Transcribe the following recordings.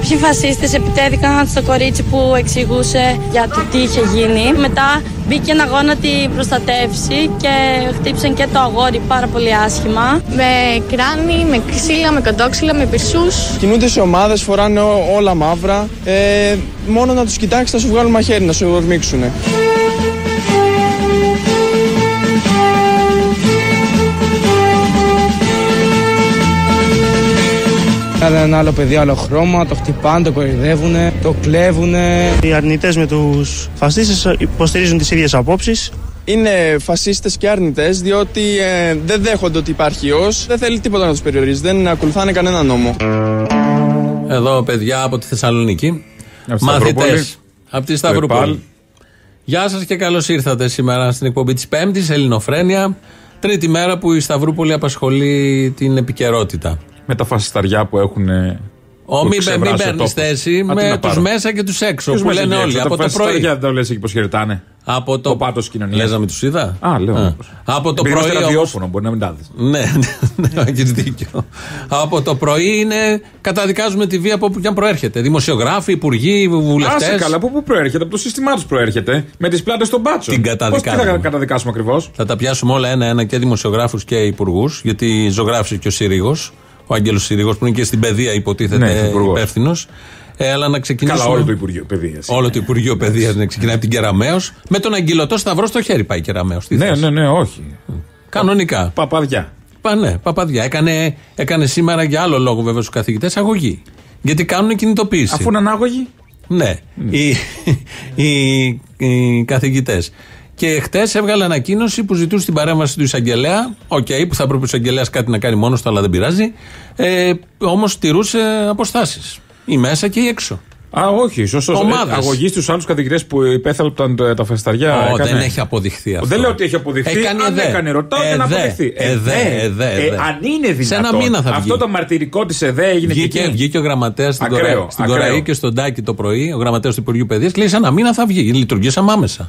Κάποιοι φασίστες επιτέθηκαν στο κορίτσι που εξηγούσε για το τι είχε γίνει. Μετά μπήκε ένα αγώνα τη προστατεύσει και χτύπησαν και το αγόρι πάρα πολύ άσχημα. Με κράνη, με ξύλα, με κοντόξυλα, με πυρσούς. Κινούνται σε ομάδες, φοράνε όλα μαύρα. Ε, μόνο να τους κοιτάξεις θα σου βγάλουν μαχαίρι, να σου ορμήξουν. Κάθε ένα άλλο παιδί, άλλο χρώμα, το χτυπάνε, το κορυδεύουν, το κλέβουν. Οι αρνητές με τους φασίστες υποστηρίζουν τις ίδιες απόψεις. Είναι φασίστες και αρνητές διότι ε, δεν δέχονται ότι υπάρχει ιός, δεν θέλει τίποτα να τους περιορίζει, δεν ακολουθάνε κανένα νόμο. Εδώ παιδιά από τη Θεσσαλονίκη, μαθητές από τη Σταυρούπολη. Γεια σας και καλώς ήρθατε σήμερα στην εκπομπή της Πέμπτης, Ελληνοφρένια. Τρίτη μέρα που η Σταυρούπολη απασχολεί την επικαιρότητα με τα φασισταριά που έχουν. Ω, μην μην παίρνεις θέση με τους μέσα και τους έξω που λένε όλοι. Από το πρωί. Δεν το λε εκεί πώς χαιρετάνε. Από το. Ο πάτος κοινωνίας. Λες να μην τους είδα; Α, λέω. Από το πρωί. Είναι ραδιόφωνο, μπορεί να μην τα δεις. Ναι, ναι, έχεις δίκιο. Από το πρωί είναι. Καταδικάζουμε τη βία από όπου και αν προέρχεται. Δημοσιογράφοι, υπουργοί, βουλευτές. Άσε καλά, από πού προέρχεται, από το σύστημά τους προέρχεται. Με τις πλάτες των μπάτσων. Την καταδικάζουμε. Πώ θα καταδικάσουμε ακριβώς; Θα τα πιάσουμε όλα ένα-ένα και δημοσιογράφους και υπουργούς, γιατί ζωγράφησε και ο Σύριγος ο Άγγελος Συρίγο, που είναι και στην παιδεία υποτίθεται ναι, υπεύθυνος. Ε, αλλά να ξεκινήσουμε. Καλά, όλο το Υπουργείο Παιδείας. Όλο το Υπουργείο Παιδείας να ξεκινάει από την Κεραμαίο. Με τον Αγκυλωτό Σταυρό στο χέρι πάει η Κεραμαίο. Ναι, ναι, ναι, όχι. Κανονικά. Παπαδιά. Πα, ναι, παπαδιά. Έκανε, έκανε σήμερα για άλλο λόγο βέβαια στους καθηγητές αγωγή. Γιατί κάνουν κινητοποίηση. Αφού είναι ανάγωγοι; Ναι, mm. οι, οι, οι καθηγητές. Και χτες έβγαλε ανακοίνωση που ζητούσε την παρέμβαση του εισαγγελέα. OK, okay, που θα έπρεπε ο εισαγγελέας κάτι να κάνει μόνος του, αλλά δεν πειράζει. Ε, Όμως τηρούσε αποστάσεις. Ή μέσα και ή έξω. Α, όχι, σωστό. Ε, αγωγής στους άλλους καθηγητέ που υπέθαλπταν τα φασισταριά. Oh, έκανε... Δεν έχει αποδειχθεί αυτό. Δεν λέω ότι έχει αποδειχθεί. Έκανε αν εδέ. έκανε, ρωτάω εδέ. για να αποδειχθεί. Εδέ, εδέ, εδέ. Ε, αν είναι δυνατόν. Σε ένα μήνα θα βγει. Αυτό το μαρτυρικό της ΕΔΕ έγινε βγήκε, και Βγήκε ο γραμματέας στην, Κοραή, στην Κοραή και στον Τάκη το πρωί, ο γραμματέας του Υπουργείου Παιδείας, λέει σε ένα μήνα θα βγει. Λειτουργήσαμε άμεσα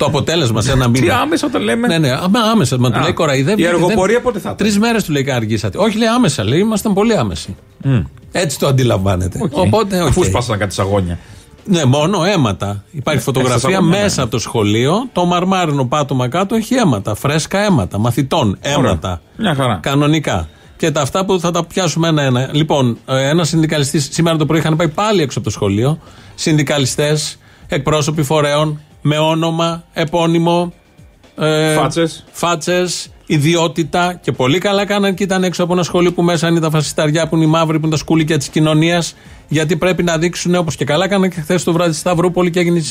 το αποτέλεσμα σε ένα μήνα. Τι άμεσα όταν λέμε; Ναι, ναι, άμεσα. Μα του λέει κοραϊδεύει. Η αργοπορία πότε θα Τρεις μέρες του λέει αργήσατε. Όχι, λέει άμεσα. Λέει ήμασταν πολύ άμεση. Mm. Έτσι το αντιλαμβάνεται. Okay. Οπότε, okay. Αφού σπάσαν κάτι σαγόνια. Ναι, μόνο αίματα. Υπάρχει φωτογραφία μέσα ναι. από το σχολείο. Το μαρμάρινο πάτωμα κάτω έχει αίματα. Φρέσκα αίματα. Μαθητών αίματα. Μια χαρά. Κανονικά. Και τα αυτά που θα τα πιάσουμε ένα-ένα. Λοιπόν, ένας συνδικαλιστής σήμερα το πρωί είχαν πάει πάλι έξω από το σχολείο. Συνδικαλιστές, εκπρόσωποι φορέων, με όνομα, επώνυμο. Ε, Φάτσες. ιδιότητα και πολύ καλά κάναν και ήταν έξω από ένα σχολείο που μέσα είναι τα φασισταριά που είναι οι μαύροι που είναι τα σκούλικια της κοινωνίας. Γιατί πρέπει να δείξουν όπως και καλά κάναν και χθες το βράδυ στη Σταυρούπολη και έγινε η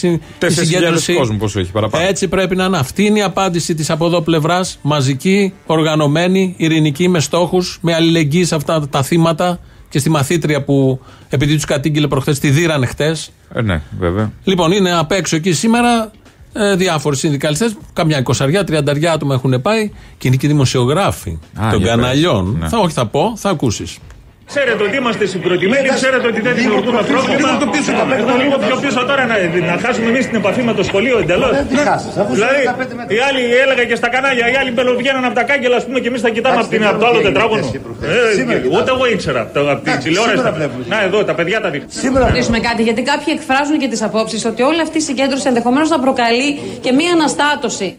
συγκέντρωση. κόσμο πόσο έχει παραπάνω. Έτσι πρέπει να είναι. Αυτή είναι η απάντηση της από εδώ πλευράς. Μαζική, οργανωμένη, ειρηνική, με στόχους, με αλληλεγγύη σε αυτά τα θύματα και στη μαθήτρια που επειδή τους κατήγγειλε προχθές τη δίρανε χτε. Ε, ναι, βέβαια. Λοιπόν, είναι απ' έξω εκεί σήμερα ε, διάφοροι συνδικαλιστές, καμιά εικοσαριά, τριανταριά άτομα έχουν πάει και είναι και δημοσιογράφοι των καναλιών. Ναι. Θα, όχι, θα πω, θα ακούσεις. Ξέρετε ότι είμαστε συγκροτημένοι, ξέρετε ότι δεν δημιουργούμε πρόβλημα. Λίγο το πίσω, το λίγο πιο πίσω τώρα να, να χάσουμε εμείς την επαφή με το σχολείο εντελώς. Δηλαδή, οι άλλοι έλεγα και στα κανάλια, οι άλλοι μπαινοβγαίναν από τα κάγκελα, ας πούμε, και εμείς θα κοιτάμε από, την, από το άλλο τετράγωνο. Ε, ούτε εγώ ήξερα από την τηλεόραση. Να, εδώ τα παιδιά τα δείχνουν. Σήμερα ρωτήσουμε κάτι, γιατί κάποιοι εκφράζουν και τις απόψεις ότι όλη αυτή η συγκέντρωση ενδεχομένως θα προκαλεί και μία αναστάτωση.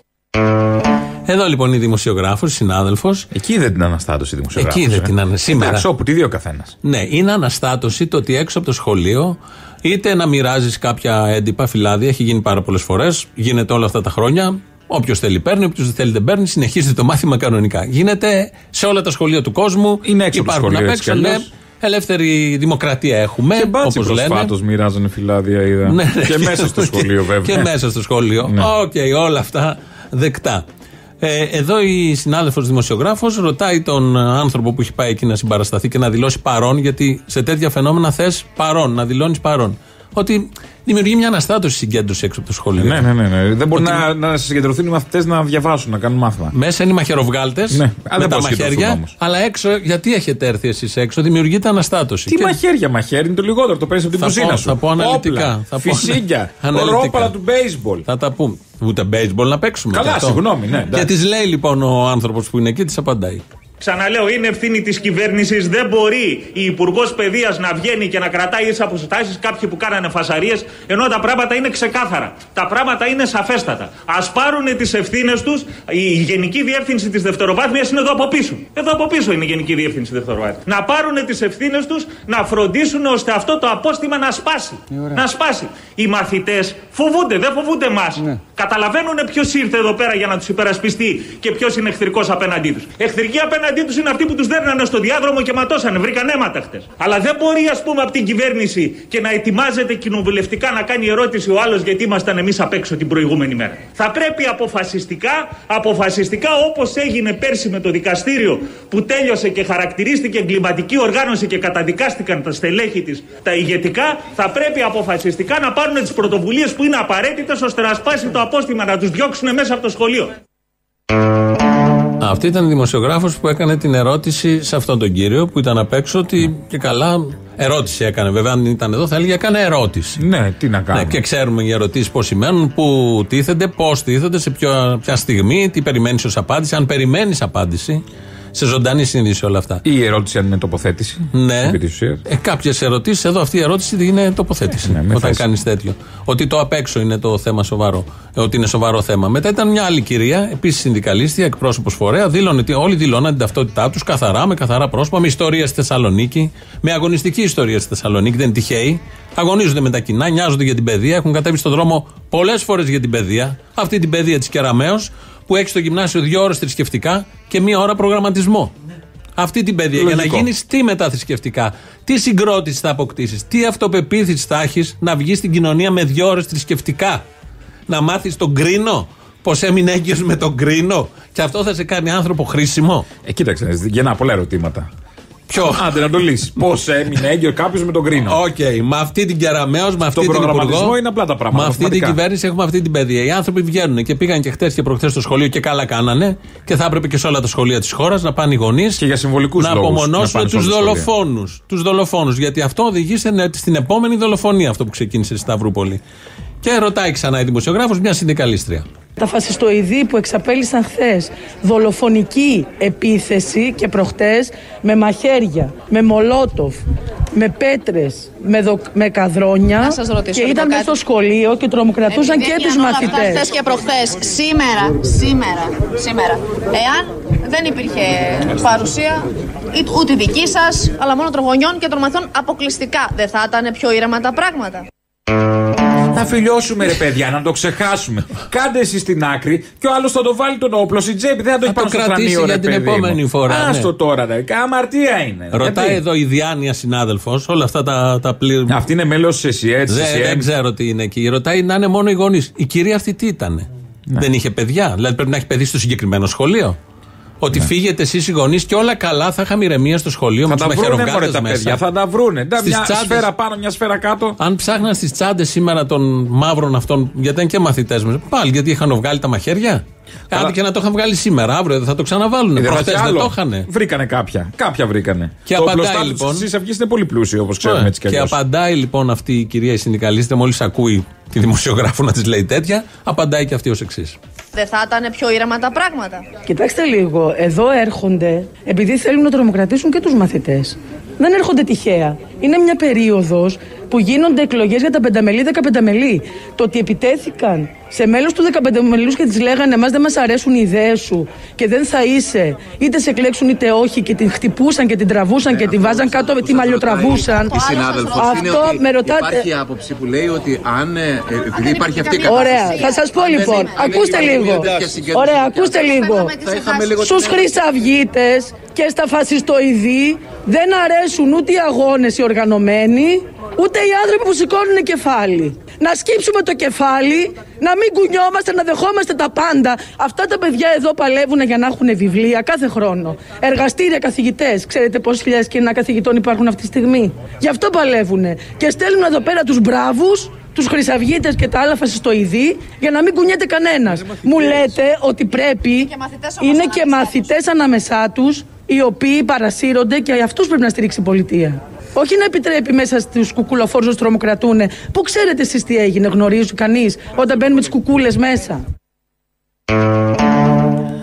Εδώ λοιπόν η δημοσιογράφος, συνάδελφος. Εκεί δεν την αναστάτωση η δημοσιογράφος. Εκεί δεν ε. την αναστάτωση. Σήμερα. Εντάξει, όπου τη δει ο καθένας. Ναι, είναι αναστάτωση το ότι έξω από το σχολείο είτε να μοιράζεις κάποια έντυπα, φυλάδια, έχει γίνει πάρα πολλές φορές, γίνεται όλα αυτά τα χρόνια. Όποιος θέλει παίρνει, όποιος δεν θέλει δεν παίρνει, συνεχίζεται το μάθημα κανονικά. Γίνεται σε όλα τα σχολεία του κόσμου. Είναι έξω Υπάρχουν από απ' έξω, ναι. Ελεύθερη δημοκρατία έχουμε. Και όπως λένε. Προσφάτως μοιράζανε φυλάδια, είδα. Ναι, ναι, και μέσα στο σχολείο, βέβαια. Και μέσα στο σχολείο. Ναι. OK, okay, όλα αυτά δεκτά. Ε, εδώ η συνάδελφος δημοσιογράφος ρωτάει τον άνθρωπο που έχει πάει εκεί να συμπαρασταθεί και να δηλώσει παρόν, γιατί σε τέτοια φαινόμενα θες παρόν, να δηλώνεις παρόν. Ότι δημιουργεί μια αναστάτωση συγκέντρωση έξω από το σχολείο. Ναι, ναι, ναι. ναι. Δεν μπορεί να, να συγκεντρωθούν οι μαθητές να διαβάσουν, να κάνουν μάθημα. Μέσα είναι οι μαχαιροβγάλτες ναι, με τα μαχαίρια. Όμως. Αλλά έξω, γιατί έχετε έρθει εσείς έξω, δημιουργείται αναστάτωση. Τι και... μαχαίρια, μαχαίρι είναι το λιγότερο, το παίρνεις από την κουζίνα σου. Θα πω αναλυτικά. Όπλα, φυσίγια, ρόπαλα του baseball. Θα τα πούμε. Ούτε baseball να παίξουμε. Καλά, συγγνώμη, ναι. Και τη λέει λοιπόν ο άνθρωπος που είναι εκεί, τη απαντάει. Ξαναλέω, είναι ευθύνη της κυβέρνησης. Δεν μπορεί η Υπουργός Παιδείας να βγαίνει και να κρατάει ίσε αποστάσει κάποιοι που κάνανε φασαρίες, ενώ τα πράγματα είναι ξεκάθαρα. Τα πράγματα είναι σαφέστατα. Α πάρουν τις ευθύνες τους. Η Γενική Διεύθυνση της Δευτεροβάθμιας είναι εδώ από πίσω. Εδώ από πίσω είναι η Γενική Διεύθυνση Δευτεροβάθμιας. Να πάρουν τις ευθύνες τους, να φροντίσουν ώστε αυτό το απόστημα να σπάσει. Να σπάσει. Οι μαθητές φοβούνται, δεν φοβούνται εμάς. Ναι. Καταλαβαίνουν ποιος ήρθε εδώ πέρα για να τους υπερασπιστεί και ποιος είναι εχθρικός απέναντί τους. Εχθρικοί απέναντί τους είναι αυτοί που τους δέρνανε στο διάδρομο και ματώσανε, βρήκαν αίματα χτες. Αλλά δεν μπορεί, ας πούμε, από την κυβέρνηση και να ετοιμάζεται κοινοβουλευτικά να κάνει ερώτηση ο άλλος γιατί ήμασταν εμείς απ' έξω την προηγούμενη μέρα. Θα πρέπει αποφασιστικά, αποφασιστικά όπως έγινε πέρσι με το δικαστήριο που τέλειωσε και χαρακτηρίστηκε εγκληματική οργάνωση και καταδικάστηκαν τα στελέχη της, τα ηγετικά, θα πρέπει αποφασιστικά να πάρουν τις πρωτοβουλίες που είναι απαραίτητες ώστε να σπάσει το απόστημα, να τους διώξουν μέσα από το σχολείο. Αυτή ήταν η δημοσιογράφος που έκανε την ερώτηση σε αυτόν τον κύριο που ήταν απ' έξω ότι και καλά ερώτηση έκανε. Βέβαια, αν ήταν εδώ θα έλεγε έκανε ερώτηση. Ναι, τι να κάνει. Ναι, και ξέρουμε οι ερωτήσεις πώς σημαίνουν, πού τίθενται, πώς τίθενται, σε ποια, ποια στιγμή, τι περιμένεις ως απάντηση. Αν περιμένεις απάντηση, σε ζωντανή σύνδεση όλα αυτά. Ή η ερώτηση αν είναι τοποθέτηση. Ναι. Ε, Κάποιες ερωτήσεις, εδώ αυτή η ερώτηση είναι τοποθέτηση. Ναι, όταν κάνεις τέτοιο. Ότι το απ' έξω είναι το θέμα σοβαρό. Ε, ότι είναι σοβαρό θέμα. Μετά ήταν μια άλλη κυρία, επίσης συνδικαλίστρια, εκπρόσωπος φορέα. Δήλωνε ότι όλοι δηλώναν την ταυτότητά τους καθαρά, με καθαρά πρόσωπα, με ιστορία στη Θεσσαλονίκη. Με αγωνιστική ιστορία στη Θεσσαλονίκη, δεν είναι τυχαίοι. Αγωνίζονται με τα κοινά, νοιάζονται για την παιδεία. Έχουν κατέβει στον δρόμο πολλές φορές για την παιδεία. Αυτή την παιδεία της Κεραμαίο που έχει στο γυμνάσιο δύο ώρες θρησκευτικά και μία ώρα προγραμματισμό. Αυτή την παιδεία. Για να γίνεις τι μεταθρησκευτικά, τι συγκρότηση θα αποκτήσεις, τι αυτοπεποίθηση θα έχεις να βγεις στην κοινωνία με δύο ώρες θρησκευτικά. Να μάθεις τον κρίνο, πώς έμεινε έγκυος με τον κρίνο, και αυτό θα σε κάνει άνθρωπο χρήσιμο. Ε, κοίταξε, γεννά πολλά ερωτήματα. Ποιο; Άντε να το λύσεις. Πώς έμεινε έγκυος κάποιος με τον κρίνο. OK. Okay. Με αυτή την Κεραμαίο, με αυτή την υπουργό. είναι απλά τα πράγματα. Με αυτή την κυβέρνηση έχουμε αυτή την παιδεία. Οι άνθρωποι βγαίνουν και πήγαν και χτες και προχθές στο σχολείο και καλά κάνανε. Και θα έπρεπε και σε όλα τα σχολεία της χώρας να πάνε οι γονείς. Και για συμβολικούς Να απομονώσουν τους δολοφόνους. Τους δολοφόνους. Γιατί αυτό οδηγεί στην επόμενη δολοφονία αυτό που ξεκίνησε στη Σταυρούπολη. Και ρωτάει ξανά η δημοσιογράφος μια συνδικαλίστρια. Τα φασιστοειδή που εξαπέλυσαν χθες δολοφονική επίθεση και προχτές με μαχαίρια, με μολότοφ, με πέτρες, με, δο, με καδρόνια και ήταν μέσα στο σχολείο και τρομοκρατούσαν και τους μαθητές. Χθες και προχθές, σήμερα, σήμερα, σήμερα, εάν δεν υπήρχε παρουσία ούτε δική σας, αλλά μόνο των γονιών και των μαθών αποκλειστικά, δεν θα ήταν πιο ήρεμα τα πράγματα. Να φιλιώσουμε ρε παιδιά, να το ξεχάσουμε. Κάντε εσείς στην άκρη και ο άλλος θα το βάλει τον όπλο στην τσέπη. Δεν θα το έχει πάνω στο κρανίο, για την επόμενη φορά. Άστο ναι. τώρα, ρε. Αμαρτία είναι. Ρωτάει εδώ η Διάνοια συνάδελφος, όλα αυτά τα, τα πλήρω. Αυτή είναι μέλος τη ΕΣΥΕΤ. Δεν, δεν ξέρω τι είναι εκεί. Ρωτάει να είναι μόνο οι γονείς. Η κυρία αυτή τι ήταν. Ναι. Δεν είχε παιδιά; Δηλαδή πρέπει να έχει παιδί στο συγκεκριμένο σχολείο; Ότι ναι. φύγετε εσείς οι γονείς και όλα καλά, θα είχαμε ηρεμία στο σχολείο με τους μαχαιροκάτε τα παιδιά. Θα τα βρούνε. Στις μια τσάντες, σφαίρα πάνω, μια σφαίρα κάτω. Αν ψάχναν στις τσάντες σήμερα των μαύρων αυτών, γιατί ήταν και μαθητές μας, πάλι γιατί είχαν βγάλει τα μαχαίρια; Κάτι και να το είχαν βγάλει σήμερα, αύριο δεν θα το ξαναβάλουν. Ε, Προχτέ δεν το είχαν. Βρήκανε κάποια. Κάποια βρήκανε. Και το απαντάει λοιπόν. Στι αυγής είναι πολύ πλούσιο όπως ξέρουμε έτσι κι Και απαντάει λοιπόν αυτή η κυρία η συνδικαλίστρια, μόλις ακούει τη δημοσιογράφο να της λέει τέτοια, απαντάει και αυτή ως εξής. Δεν θα ήταν πιο ήρεμα τα πράγματα. Κοιτάξτε λίγο, εδώ έρχονται επειδή θέλουν να τρομοκρατήσουν και τους μαθητές. Δεν έρχονται τυχαία. Είναι μια περίοδος που γίνονται εκλογές για τα πενταμελή, δεκαπενταμελή. Το ότι επιτέθηκαν σε μέλος του δεκαπενταμελούς και της λέγανε Εμάς δεν μας αρέσουν οι ιδέες σου και δεν θα είσαι, είτε σε εκλέξουν είτε όχι, και την χτυπούσαν και την τραβούσαν και την βάζαν κάτω, τη μαλλιοτραβούσαν. Η συνάδελφος Αυτό με ρωτάτε. Υπάρχει άποψη που λέει ότι αν. Ε, επειδή υπάρχει αυτή η κατάσταση. Ωραία, θα σας πω λοιπόν. Ακούστε λίγο. Ωραία, ακούστε λίγο. Στους χρυσαυγίτες και στα φασιστοειδή δεν αρέσουν ούτε οι αγώνες οι οργανωμένοι, ούτε οι άνθρωποι που σηκώνουν κεφάλι. Να σκύψουμε το κεφάλι, να μην κουνιόμαστε, να δεχόμαστε τα πάντα. Αυτά τα παιδιά εδώ παλεύουν για να έχουν βιβλία κάθε χρόνο. Εργαστήρια, καθηγητές. Ξέρετε πόσες χιλιάδες κοινά καθηγητών υπάρχουν αυτή τη στιγμή; Γι' αυτό παλεύουν. Και στέλνουν εδώ πέρα τους μπράβους, τους χρυσαυγίτες και τα άλλα φασιστοειδή για να μην κουνιέται κανένας. Μου λέτε ότι πρέπει. είναι και μαθητές ανάμεσά τους οι οποίοι παρασύρονται και αυτούς πρέπει να στηρίξει η πολιτεία. Όχι να επιτρέπει μέσα στους κουκουλοφόρους να τρομοκρατούν. Πού ξέρετε εσείς τι έγινε, γνωρίζει κανείς όταν μπαίνουμε τις κουκούλες μέσα;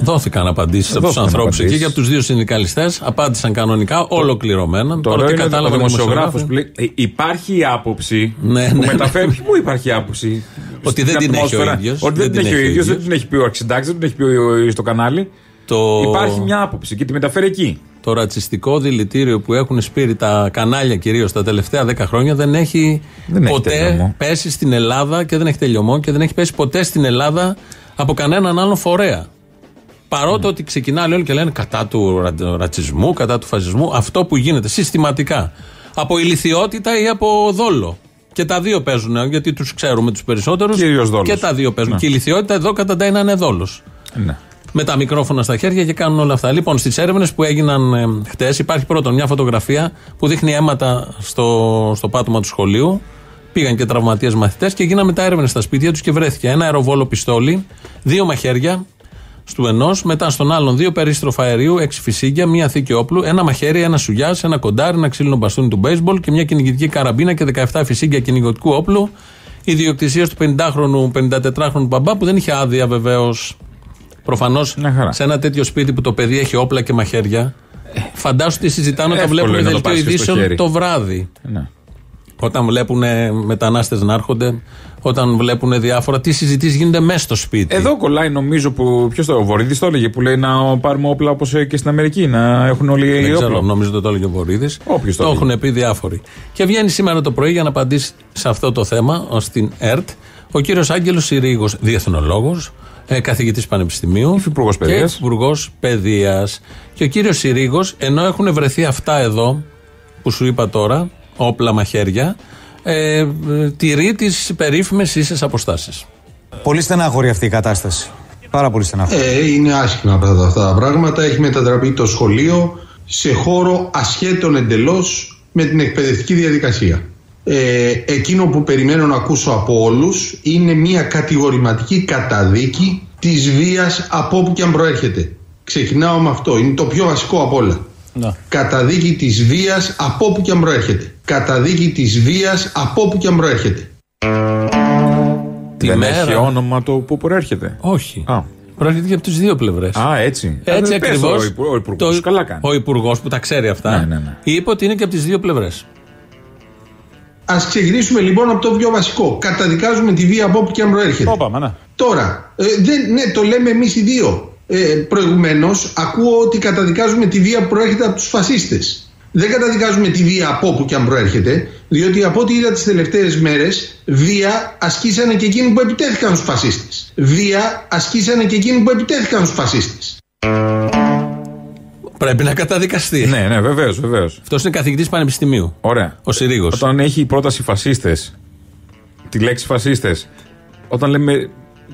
Δόθηκαν απαντήσεις από τους Δόθηκαν ανθρώπους εκεί απαντήσεις. και από τους δύο συνδικαλιστές. Απάντησαν κανονικά, ολοκληρωμένα. Το Παρότι ωραίο είναι ο κατάλαβαν οι δημοσιογράφος δημοσιογράφοι. που λέει «Ε, Υπάρχει η άποψη Ναι, που ναι, μεταφέρει. Πού υπάρχει η άποψη; Ότι στην δεν την έχει ο ατμόσφαιρα. ίδιος, Ότι δεν την έχει ο ίδιος, δεν ίδιος. την έχει πει ο Αρχιντάξη, δεν την έχει πει ο- στο κανάλι. Το... Υπάρχει μια άποψη και τη μεταφέρει εκεί. Το ρατσιστικό δηλητήριο που έχουν σπείρει τα κανάλια κυρίως τα τελευταία 10 χρόνια δεν έχει Δεν έχει ποτέ τελειωμό. πέσει στην Ελλάδα και δεν έχει τελειωμό και δεν έχει πέσει ποτέ στην Ελλάδα από κανέναν άλλον φορέα. Παρότι Ναι. ότι ξεκινάνε όλοι και λένε κατά του ρα- ρατσισμού, κατά του φασισμού, αυτό που γίνεται συστηματικά. Από ηλικιότητα ή από δόλο. Και τα δύο παίζουν, γιατί τους ξέρουμε τους περισσότερους. Κυρίως δόλος. Και τα δύο παίζουν. Ναι. Και η ηλικιότητα εδώ καταντάει να είναι δόλος Ναι. Με τα μικρόφωνα στα χέρια και κάνουν όλα αυτά. Λοιπόν, στις έρευνες που έγιναν ε, χτες, υπάρχει πρώτον μια φωτογραφία που δείχνει αίματα στο, στο πάτωμα του σχολείου. Πήγαν και τραυματίες μαθητές και γίνανε μετά έρευνες στα σπίτια τους και βρέθηκε ένα αεροβόλο πιστόλι, δύο μαχαίρια στου ενός, μετά στον άλλον δύο περίστροφα αερίου, έξι φυσίγγια, μία θήκη όπλου, ένα μαχαίρι, ένα σουγιάς, ένα κοντάρι, ένα ξύλινο μπαστούνι του μπέισμπολ και μια κυνηγητική καραμπίνα και 17 φυσίγγια κυνηγωτικού όπλου. Ιδιοκτησία του 50χρονου, 54χρονου μπαμπά που δεν είχε άδεια βεβαίως Προφανώς σε ένα τέτοιο σπίτι που το παιδί έχει όπλα και μαχαίρια, φαντάσου τι συζητάνε όταν Εύκολο βλέπουν είναι να το δελτίο πας και στο ειδήσεων χέρι. το βράδυ. Ναι. Όταν βλέπουν μετανάστες να έρχονται, όταν βλέπουν διάφορα, τι συζητήσεις γίνονται μέσα στο σπίτι. Εδώ κολλάει νομίζω που. Ποιος το, ο Βορύδης το έλεγε που λέει να πάρουμε όπλα όπως και στην Αμερική. Να έχουν όλοι Δεν όπλα. ξέρω, νομίζω ότι το έλεγε ο Βορύδης. Όποιος το Το έλεγε. έχουν πει διάφοροι. Και βγαίνει σήμερα το πρωί για να απαντήσει σε αυτό το θέμα, ω την ΕΡΤ, ο κύριος Άγγελος Συρίγος, διεθνολόγος, ε, καθηγητής Πανεπιστημίου. Υφυπουργός Και Παιδείας. υπουργός Παιδείας. Και ο κύριος Συρίγος, ενώ έχουν βρεθεί αυτά εδώ, που σου είπα τώρα, όπλα μαχαίρια, ε, ε, τηρεί τι περίφημες ίσες αποστάσεις. Πολύ στενάχωρη αυτή η κατάσταση. Πάρα πολύ στενάχωρη. Ε, είναι άσχημα αυτά τα, αυτά τα πράγματα. Έχει μετατραπεί το σχολείο σε χώρο ασχέτων εντελώς με την εκπαιδευτική διαδικασία. Ε, εκείνο που περιμένω να ακούσω από όλους είναι μια κατηγορηματική καταδίκη της βίας από όπου και αν προέρχεται. Ξεκινάω με αυτό. Είναι το πιο βασικό από όλα. Καταδίκη της βίας από όπου και αν προέρχεται. Καταδίκη της βίας από όπου και αν προέρχεται. Τη Δεν μέρα- έχει όνομα το που προέρχεται. Όχι. Α, Προέρχεται και από τις δύο πλευρές. Α έτσι. Έτσι Ε, πες ακριβώς. το Ο, υπου- ο υπουργός. Καλά κάνει. Ο υπουργός που τα ξέρει αυτά Ναι, ναι, ναι. είπε ότι είναι και από τις δύο πλευρές. Ας ξεκινήσουμε λοιπόν από το πιο βασικό. Καταδικάζουμε τη βία από όπου και αν προέρχεται. ναι. Τώρα, ε, δεν, ναι, το λέμε εμείς οι δύο. Ε, Προηγουμένως, ακούω ότι καταδικάζουμε τη βία που προέρχεται από τους φασίστες. Δεν καταδικάζουμε τη βία από όπου και αν προέρχεται, διότι από ό,τι είδα τις τελευταίες μέρες, βία ασκήσανε και εκείνοι που επιτέθηκαν στου φασίστες. Βία ασκήσανε και εκείνοι που επιτέθηκαν στου φασίστες. Πρέπει να καταδικαστεί. Ναι, ναι, βεβαίως, βεβαίως. Αυτός είναι καθηγητής πανεπιστημίου. Ωραία. Ο Συρίγος. Όταν έχει η πρόταση φασίστες, τη λέξη φασίστες, όταν λέμε.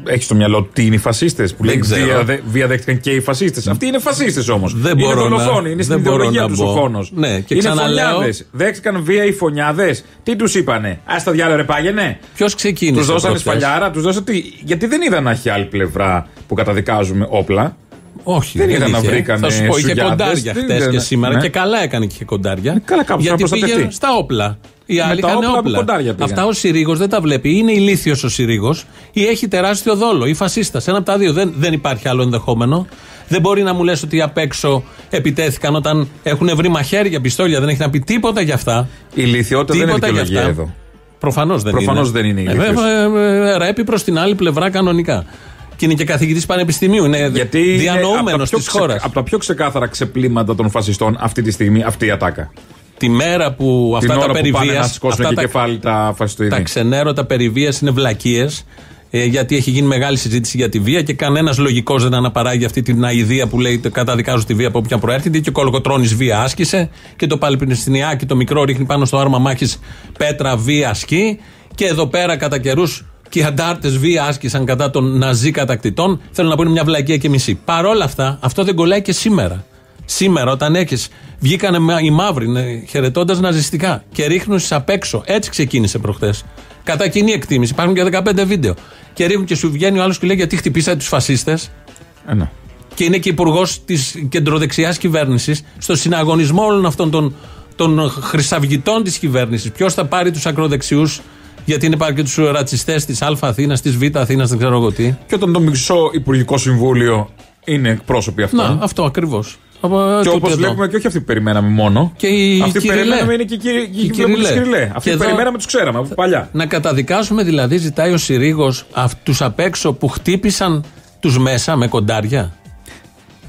Έχει στο μυαλό τι είναι οι φασίστες που Δεν λέει ξέρω. βία, δε- βία δέχτηκαν και οι φασίστες. Αυτοί είναι φασίστες όμως. Δεν είναι μπορώ να- δολοφόνοι, είναι στην δεν μπορώ ιδεολογία να τους μπω. ο φόνος. Ναι, και είναι ξαναλέω- φωνιάδες. Δέχτηκαν βία οι φωνιάδες. Τι τους είπανε; Α τα διάλογα ρε πάγαινε. Ποιος ξεκίνησε. Τους δώσανε προχτές; σφαλιάρα, τους δώσανε τι. Γιατί δεν είδαν να έχει άλλη πλευρά που καταδικάζουμε όπλα. Όχι, Δεν είδα να είχε. βρήκανε Θα σου πω, είχε σουγιάδες, κοντάρια δεν χτε είδα και να- σήμερα ναι. και καλά έκανε και είχε κοντάρια. Καλά, κάπως γιατί να προστατευτεί. πήγε στα όπλα. Οι Με άλλοι τα είχαν όπλα από όπλα. κοντάρια πήγαν. Αυτά ο Συρίγο δεν τα βλέπει. Είναι ηλίθιο ο Συρίγο ή έχει τεράστιο δόλο ή φασίστα. Ένα από τα δύο. Δεν, δεν υπάρχει άλλο ενδεχόμενο. Δεν μπορεί να μου λες ότι απ' έξω επιτέθηκαν όταν έχουν βρει μαχαίρια, πιστόλια. Δεν έχει να πει τίποτα για αυτά. Η ηλικιότητα δεν είναι Τίποτα για δικαιολογία αυτά. εδώ. Προφανώ δεν Προφανώς είναι. δεν είναι Ε, ηλίθιος. βέβαια, ε, ε, ρέπει προ την άλλη πλευρά κανονικά. Και είναι και καθηγητής πανεπιστημίου. Είναι Γιατί είναι διανοούμενος από τα πιο της ξε- χώρα. Από τα πιο ξεκάθαρα ξεπλήματα των φασιστών αυτή τη στιγμή αυτή η ατάκα. Τη μέρα που Την αυτά ώρα τα που πάνε να περιβία. σηκώσουν και κεφάλι τα φασιστοειδή. τα ξενέρωτα περιβίας είναι βλακίες. γιατί έχει γίνει μεγάλη συζήτηση για τη βία και κανένας λογικός δεν αναπαράγει αυτή την αηδία που λέει καταδικάζω τη βία από όποια προέρχεται και ο Κολοκοτρόνης βία άσκησε και το Παλαιστινιάκι το μικρό ρίχνει πάνω στο άρμα μάχης πέτρα βία ασκεί και εδώ πέρα κατά καιρούς και οι αντάρτες βία άσκησαν κατά των ναζί κατακτητών. Θέλω να πω είναι μια βλακία και μισή. Παρ' όλα αυτά, αυτό δεν κολλάει και σήμερα. Σήμερα, όταν έχεις, βγήκανε μα- οι μαύροι χαιρετώντας ναζιστικά και ρίχνουν στις απ' έξω. Έτσι ξεκίνησε προχθές. Κατά κοινή εκτίμηση. Υπάρχουν και 15 βίντεο. Και ρίχνουν και σου βγαίνει ο άλλος και λέει γιατί χτυπήσατε τους φασίστες; Ε, ναι. Και είναι και υπουργός της κεντροδεξιάς κυβέρνησης στο συναγωνισμό όλων αυτών των, των χρυσαυγητών της κυβέρνησης. Ποιος θα πάρει τους ακροδεξιούς, γιατί είναι πάρει και του ρατσιστές της Α Αθήνας, της Β Αθήνας, δεν ξέρω εγώ τι. Και όταν το μισό Υπουργικό Συμβούλιο είναι εκπρόσωποι αυτών. Να, αυτό ακριβώς. Και όπως βλέπουμε και όχι αυτοί που περιμέναμε μόνο. Και οι αυτοί που Κυριλέ. περιμέναμε είναι και οι κύριοι- οι Κυριλέ. Κυριλέ. Αυτοί Και που εδώ- περιμέναμε τους ξέραμε από παλιά. Να καταδικάσουμε δηλαδή, ζητάει ο Συρίγος τους απ' έξω που χτύπησαν τους μέσα με κοντάρια.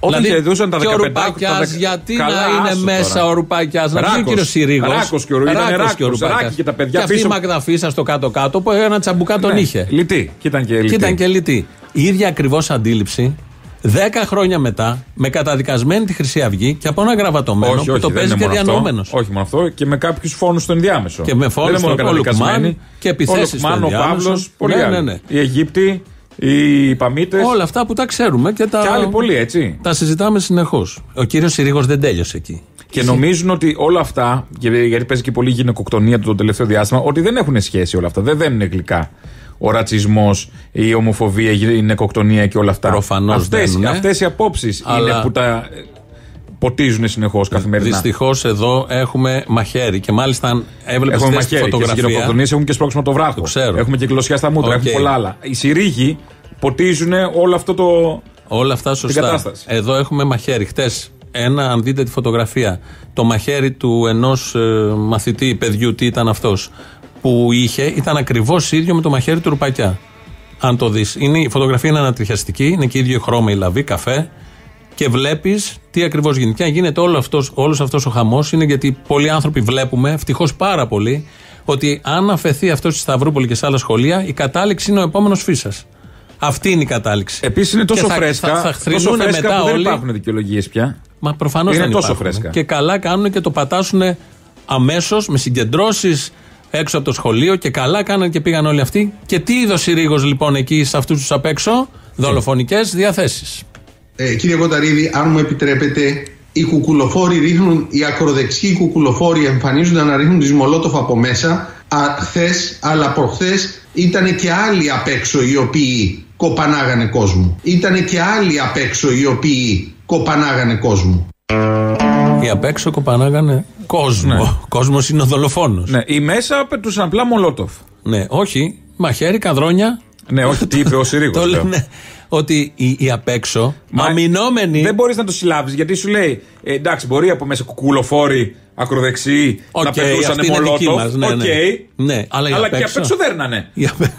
Όταν κερδούσαν τα και ο 15, Ρουπάκιας, τα δεκα- γιατί Καλά, να είναι άσο μέσα τώρα. ο Ρουπάκιας, να βγει ο Ράκος. κύριο Συρίγο. Ράκος και ο Ρου- ήταν Ράκος, Ράκη και τα παιδιά Και αυτή πίσω. η Μαγδαφίσα στο κάτω-κάτω που ένα τσαμπουκά τον Ναι, είχε. Λυτή. Και ήταν και Και λυτή. ήταν και λυτή. Η ίδια ακριβώς αντίληψη. Δέκα χρόνια μετά, με καταδικασμένη τη Χρυσή Αυγή και από ένα γραβατωμένο Όχι, που όχι, το δεν παίζει είναι και μόνο αυτό. διανοούμενο. Όχι μόνο αυτό, και με κάποιους φόνους στο ενδιάμεσο. Και με φόνους Δεν είναι μόνο στο- ο Λουκμάν καταδικασμένοι. και επιθέσεις Ο Λουκμάν, στο ο ενδιάμεσο. Παύλος, πολλοί Ναι, άλλοι. ναι, ναι. Οι Αιγύπτιοι, οι Παμίτες. Όλα αυτά που τα ξέρουμε και τα. Και άλλοι πολλοί, έτσι. Τα συζητάμε συνεχώς. Ο κύριος Συρίγος δεν τέλειωσε εκεί. Και νομίζουν ότι όλα αυτά, και- γιατί παίζει και πολύ γυναικοκτονία το τελευταίο διάστημα, ότι δεν έχουν σχέση όλα αυτά. Δεν δένουν γλυκά. Ο ρατσισμός, η ομοφοβία, η γυναικοκτονία και όλα αυτά. Προφανώς Αυτές, δένουνε. αυτές οι απόψεις Αλλά- είναι που τα ε, ποτίζουν συνεχώς καθημερινά. Δυστυχώς εδώ έχουμε μαχαίρι και μάλιστα αν έβλεπες Έχουμε τη μαχαίρι και στη φωτογραφία. γυναικοκτονίες έχουν και σπρώξιμο το βράχο. ξέρω. Έχουμε και γλωσσιά στα μούτρα, Οκ. έχουμε πολλά άλλα. Οι Συρίγοι ποτίζουν όλο αυτό το. Όλα αυτά σωστά. κατάσταση. Εδώ έχουμε μαχαίρι. Χτες, ένα, αν δείτε τη φωτογραφία, το μαχαίρι του ενός μαθητή παιδιού, τι ήταν αυτός, που είχε, ήταν ακριβώς ίδιο με το μαχαίρι του Ρουπακιά. Αν το δεις. Η φωτογραφία είναι ανατριχιαστική, είναι και ίδιο χρώμα η λαβή, καφέ. Και βλέπεις τι ακριβώς γίνεται. Και αν γίνεται όλο αυτός, όλος αυτός ο χαμός, είναι γιατί πολλοί άνθρωποι βλέπουμε, ευτυχώς πάρα πολύ, ότι αν αφαιθεί αυτός στη Σταυρούπολη και σε άλλα σχολεία, η κατάληξη είναι ο επόμενος φύσας. Αυτή είναι η κατάληξη. Επίσης είναι τόσο Και θα- φρέσκα, Θα, θα τόσο θρυνούν φρέσκα μετά που δεν όλοι. υπάρχουν δικαιολογίες πια. Μα προφανώς Είναι δεν τόσο υπάρχουν. φρέσκα. Και καλά κάνουν και το πατάσουν αμέσως με συγκεντρώσεις έξω από το σχολείο και καλά κάναν και πήγαν όλοι αυτοί. Και τι είδος Συρίγο λοιπόν εκεί σε αυτούς τους απ' έξω, δολοφονικές διαθέσεις. Ε, κύριε Κονταρίδη, αν μου επιτρέπετε, οι κουκουλοφόροι ρίχνουν, οι ακροδεξιοί κουκουλοφόροι εμφανίζονται να ρίχνουν τις Μολότοφ από μέσα. Χθες, αλλά προχθές ήταν και άλλοι απ' έξω οι οποίοι κοπανάγανε κόσμο. Ήταν και άλλοι απ' έξω οι οποίοι κοπανάγανε κόσμο. Οι απ' έξω κοπανάγανε κόσμο. Κόσμος είναι ο δολοφόνος. Ναι, οι μέσα πετούσαν απλά μολότοφ. Ναι, όχι. Μαχαίρι, καδρόνια. Ναι, όχι, τι είπε ο Συρίγος, Το λέω. λένε ότι οι, οι απ' έξω, Μα αμυνόμενοι. Δεν μπορείς να το συλλάβεις γιατί σου λέει ε, εντάξει, μπορεί από μέσα κουκουλοφόροι, ακροδεξιοί να Οκ, πετούσαν αυτή είναι δική μολότοφ. μας, ναι, Οκ. ναι. Ναι, αλλά οι αλλά απ' και απ' έξω- έξω δέρνανε. Οι απ' έξω.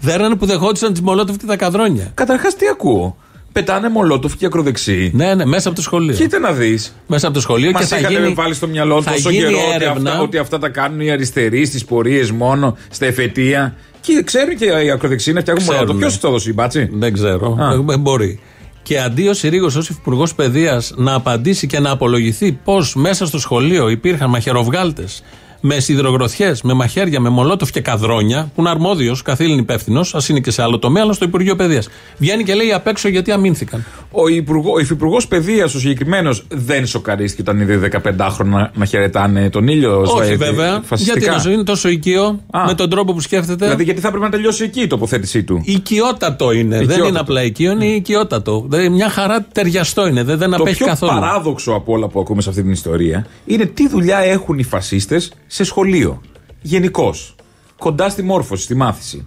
Δέρνανε που δεχόντουσαν τις Μολότοφ και τα καδρόνια. Καταρχάς, τι ακούω; Πετάνε μολότοφ και ακροδεξιοί. Ναι, ναι, μέσα από το σχολείο. Κοίτα να δεις. Μέσα από το σχολείο Μας και θα είχατε γίνει. βάλει στο μυαλό θα τόσο γίνει καιρό ότι έρευνα. αυτά, ότι αυτά τα κάνουν οι αριστεροί στις πορείες μόνο, στα εφετεία. Και ξέρουν και οι ακροδεξιοί να φτιάχνουν μολότοφ. Ξέρουνε. Ποιος το έδωσε η μπάτσι; Δεν ξέρω. Α. Ε, μπορεί. Και αντί ο Συρίγος ως Υπουργός Παιδείας να απαντήσει και να απολογηθεί πώς μέσα στο σχολείο υπήρχαν μαχαιροβγάλτες με σιδηρογροθιές, με μαχαίρια, με μολότοφ και καδρόνια, που είναι αρμόδιος, καθήλυν υπεύθυνος, ας είναι και σε άλλο τομέα, αλλά στο Υπουργείο Παιδείας. Βγαίνει και λέει απ' έξω γιατί αμήνθηκαν. Ο, υπουργό, ο υφυπουργός παιδείας, ο συγκεκριμένος, δεν σοκαρίστηκε όταν είδε 15χρονα να, να χαιρετάνε τον ήλιο. Όχι σβα- βέβαια. Φασιστικά. Γιατί να είναι τόσο οικείο με τον τρόπο που σκέφτεται. Δηλαδή, γιατί θα πρέπει να τελειώσει εκεί η τοποθέτησή του; Οικειότατο είναι. Δεν Οικειότατο. είναι απλά οικείο, είναι οικειότατο. Δηλαδή, μια χαρά ταιριαστό είναι. Δεν, δεν Το απέχει πιο καθόλου. παράδοξο από όλα που ακούμε σε αυτή την ιστορία είναι τι δουλειά έχουν οι φασίστες σε σχολείο. Γενικώς. Κοντά στη μόρφωση, στη μάθηση.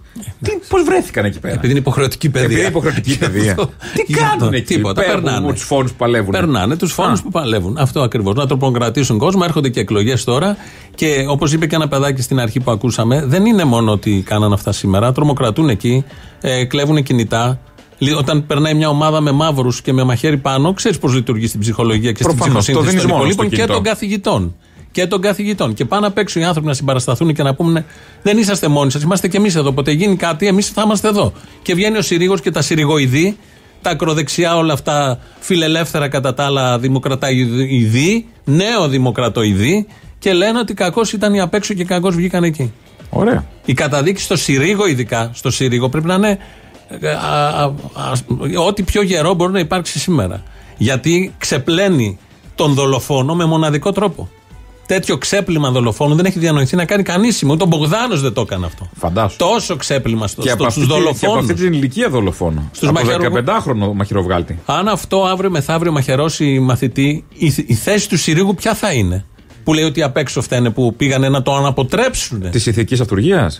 Πώς βρέθηκαν εκεί πέρα; Επειδή είναι υποχρεωτική παιδεία. Επειδή είναι υποχρεωτική παιδεία. Τι Γι' αυτό. κάνουν εκεί Τίποτα, πέρα περνάνε. από τους φόνους που παλεύουν. Περνάνε τους φόνους που παλεύουν. Αυτό ακριβώς. Να τροποκρατήσουν κόσμο. Έρχονται και εκλογές τώρα. Και όπως είπε και ένα παιδάκι στην αρχή που ακούσαμε, δεν είναι μόνο ότι κάναν αυτά σήμερα. Τρομοκρατούν εκεί, ε, κλέβουν κινητά. Λι- Όταν περνάει μια ομάδα με μαύρους και με μαχαίρι πάνω, ξέρεις πώς λειτουργεί στην ψυχολογία και Προφανώς, στην το ψυχοσύνθεση δίνεις των μόνος υπολείπων στο και κινητό. των καθηγητών. Και των καθηγητών. Και πάνε απ' έξω οι άνθρωποι να συμπαρασταθούν και να πούμε: Δεν είσαστε μόνοι σας, είμαστε κι εμείς εδώ. Ποτέ γίνει κάτι, εμείς θα είμαστε εδώ. Και βγαίνει ο Συρίγο και τα Συριγοειδή, τα ακροδεξιά όλα αυτά φιλελεύθερα κατά τα άλλα δημοκραταειδή, νέο δημοκρατοειδή και λένε ότι κακώ ήταν οι απ' έξω και κακώ βγήκαν εκεί. Ωραία. Η καταδίκη στο Συρίγο, ειδικά στο Συρίγο, πρέπει να είναι ε, α, α, ας, ό,τι πιο γερό μπορεί να υπάρξει σήμερα. Γιατί ξεπλένει τον δολοφόνο με μοναδικό τρόπο. Τέτοιο ξέπλυμα δολοφόνου δεν έχει διανοηθεί να κάνει κανείς σήμερα. Ούτε ο Μπογδάνος δεν το έκανε αυτό. Φαντάσου. Τόσο ξέπλυμα στο, Και από, στους αυτή, τη- και από δολοφόνους. αυτή την ηλικία δολοφόνο. Στους από μαχαιρο- 15χρονο μαχαιροβγάλτη. Αν αυτό αύριο μεθαύριο μαχαιρώσει μαθητή, η, η θέση του Συρίγου ποια θα είναι; Που λέει ότι απ' έξω φταίνε που πήγανε να το αναποτρέψουν. Της ηθικής αυτουργία.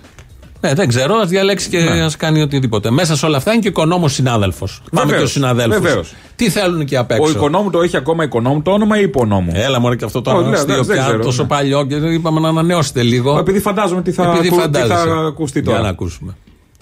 Ναι, δεν ξέρω, ας διαλέξει και Ναι. ας κάνει οτιδήποτε. Μέσα σε όλα αυτά είναι και ο οικονόμος συνάδελφος. Πάμε και ο Βεβαίως, συναδέλφο. βεβαίως. Τι θέλουν εκεί απ' έξω; Ο οικονόμου το έχει ακόμα οικονόμου το όνομα ή υπονόμου; Έλα μόνο και αυτό το Όχι, όνομα ναι, αστείο δεν- δεν πια, ξέρω, τόσο ναι. παλιό και είπαμε να ανανεώσετε λίγο. Επειδή φαντάζομαι τι θα, Επειδή ακου- τι φαντάζεσαι. θα ακουστεί τώρα. Για να ακούσουμε.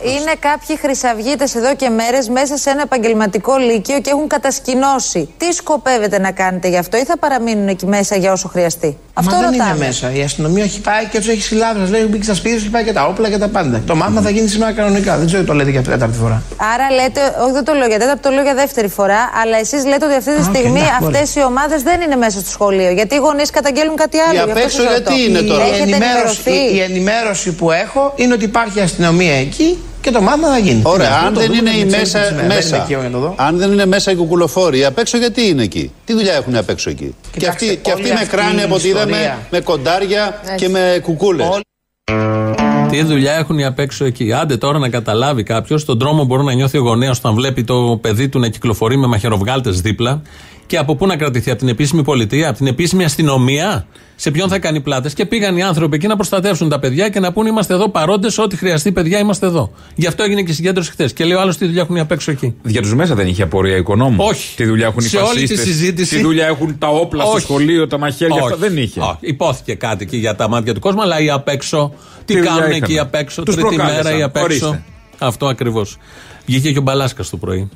Είναι κάποιοι χρυσαυγίτες εδώ και μέρες μέσα σε ένα επαγγελματικό λύκειο και έχουν κατασκηνώσει. Τι σκοπεύετε να κάνετε γι' αυτό ή θα παραμείνουν εκεί μέσα για όσο χρειαστεί; Αυτό Μα δεν ρωτάμε. είναι μέσα. Η αστυνομία έχει πάει και τους έχει συλλάβει. Σα λέει: Μπήκε στα σπίτια σου και πάει και τα όπλα και τα πάντα. Το μάθημα θα γίνει σήμερα κανονικά. Δεν ξέρω τι το λέτε για τέταρτη φορά. Άρα λέτε, όχι δεν το λέω για τέταρτη, το λέω για δεύτερη φορά, αλλά εσείς λέτε ότι αυτή τη Α, οκ, στιγμή εντάξει, μπορεί. αυτές οι ομάδες δεν είναι μέσα στο σχολείο. Γιατί οι γονείς καταγγέλνουν κάτι άλλο. Η γι' αυτό απ' έξω σας γιατί ρωτώ. είναι τώρα. Η Έχετε ενημέρωση, ενημερωθεί. η, η ενημέρωση που έχω είναι ότι υπάρχει αστυνομία εκεί και το μάθημα θα γίνει. Ωραία, Τι να αν το δεν δούμε, είναι η ξέρετε μέσα, τι σημαίνει. Δεν είμαι μέσα εκεί για να το δω. αν δεν είναι μέσα οι κουκουλοφόροι, απ' έξω γιατί είναι εκεί; Τι δουλειά έχουν απ' έξω εκεί; και Κοιτάξτε, αυτοί, και αυτοί όλη με αυτή κράνη η από ό,τι είδαμε, ιστορία. με κοντάρια και με κουκούλες. Τι δουλειά έχουν οι απ' έξω εκεί; Άντε τώρα να καταλάβει κάποιος τον τρόμο μπορεί να νιώθει ο γονέας όταν βλέπει το παιδί του να κυκλοφορεί με μαχαιροβγάλτες δίπλα και από πού να κρατηθεί, από την επίσημη πολιτεία, από την επίσημη αστυνομία; Σε ποιον θα κάνει πλάτες; Και πήγαν οι άνθρωποι εκεί να προστατεύσουν τα παιδιά και να πούνε Είμαστε εδώ παρόντες, ό,τι χρειαστεί, παιδιά, είμαστε εδώ. Γι' αυτό έγινε και η συγκέντρωση χθες. Και λέει ο άλλος τι δουλειά έχουν οι απ' έξω εκεί; Για τους μέσα δεν είχε απορία οικονόμου. Όχι. Τι δουλειά έχουν οι Σε όλη τη φασίστες, συζήτηση- Τι δουλειά έχουν τα όπλα στο Όχι. σχολείο, τα μαχαίρια. Όχι. Αυτά δεν είχε. Όχι. Υπόθηκε κάτι εκεί για τα μάτια του κόσμου, αλλά οι απ' έξω. Τι, Τι δουλειά κάνουν είχαν. εκεί απ' έξω, Τους τρίτη προκάλεσαν. μέρα ή απ' έξω. Ορίστε. Αυτό ακριβώς. Βγήκε και ο Μπαλάσκας το πρωί.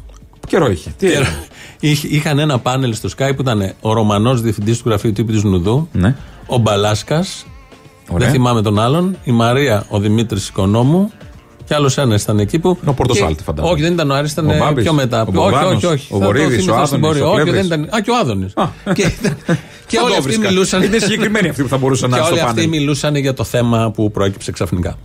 Καιρό είχε. Τι Καιρό. έγινε; Είχε- Είχαν ένα πάνελ στο Skype που ήταν ο Ρωμανός διευθυντής του γραφείου τύπου του Νουδού, Ναι. ο Μπαλάσκας, Ωραία. δεν θυμάμαι τον άλλον, η Μαρία, ο Δημήτρης Οικονόμου και άλλος ένας ήταν εκεί που. Ο Πορτοσάλτη, και- φαντάζομαι. Όχι, δεν ήταν ο Άρης, ήταν Ο Μπάμπης, πιο μετά. ο όχι, όχι, Μπογδάνος, όχι. ο Θα το Βορύδης, θυμηθώ ο στην Άδωνης, πορεία. ο Όχι, δεν Πλεύρης. ήταν. Α, και ο Άδωνης. και ήταν- και Θα όλοι το αυτοί βρίσκα. μιλούσαν. Είναι συγκεκριμένοι αυτοί που θα μπορούσαν να Και είναι όλοι στο αυτοί πάνελ. μιλούσαν για το θέμα που προέκυψε ξαφνικά.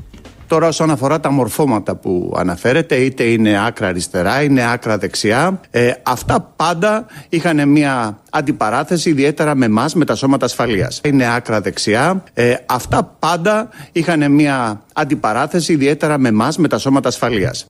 Τώρα όσον αφορά τα μορφώματα που αναφέρετε, είτε είναι άκρα αριστερά, είναι άκρα δεξιά, ε, αυτά πάντα είχαν μια αντιπαράθεση ιδιαίτερα με εμάς, με τα σώματα ασφαλείας. Είναι άκρα δεξιά, ε, αυτά πάντα είχαν μια αντιπαράθεση ιδιαίτερα με εμάς, με τα σώματα ασφαλείας.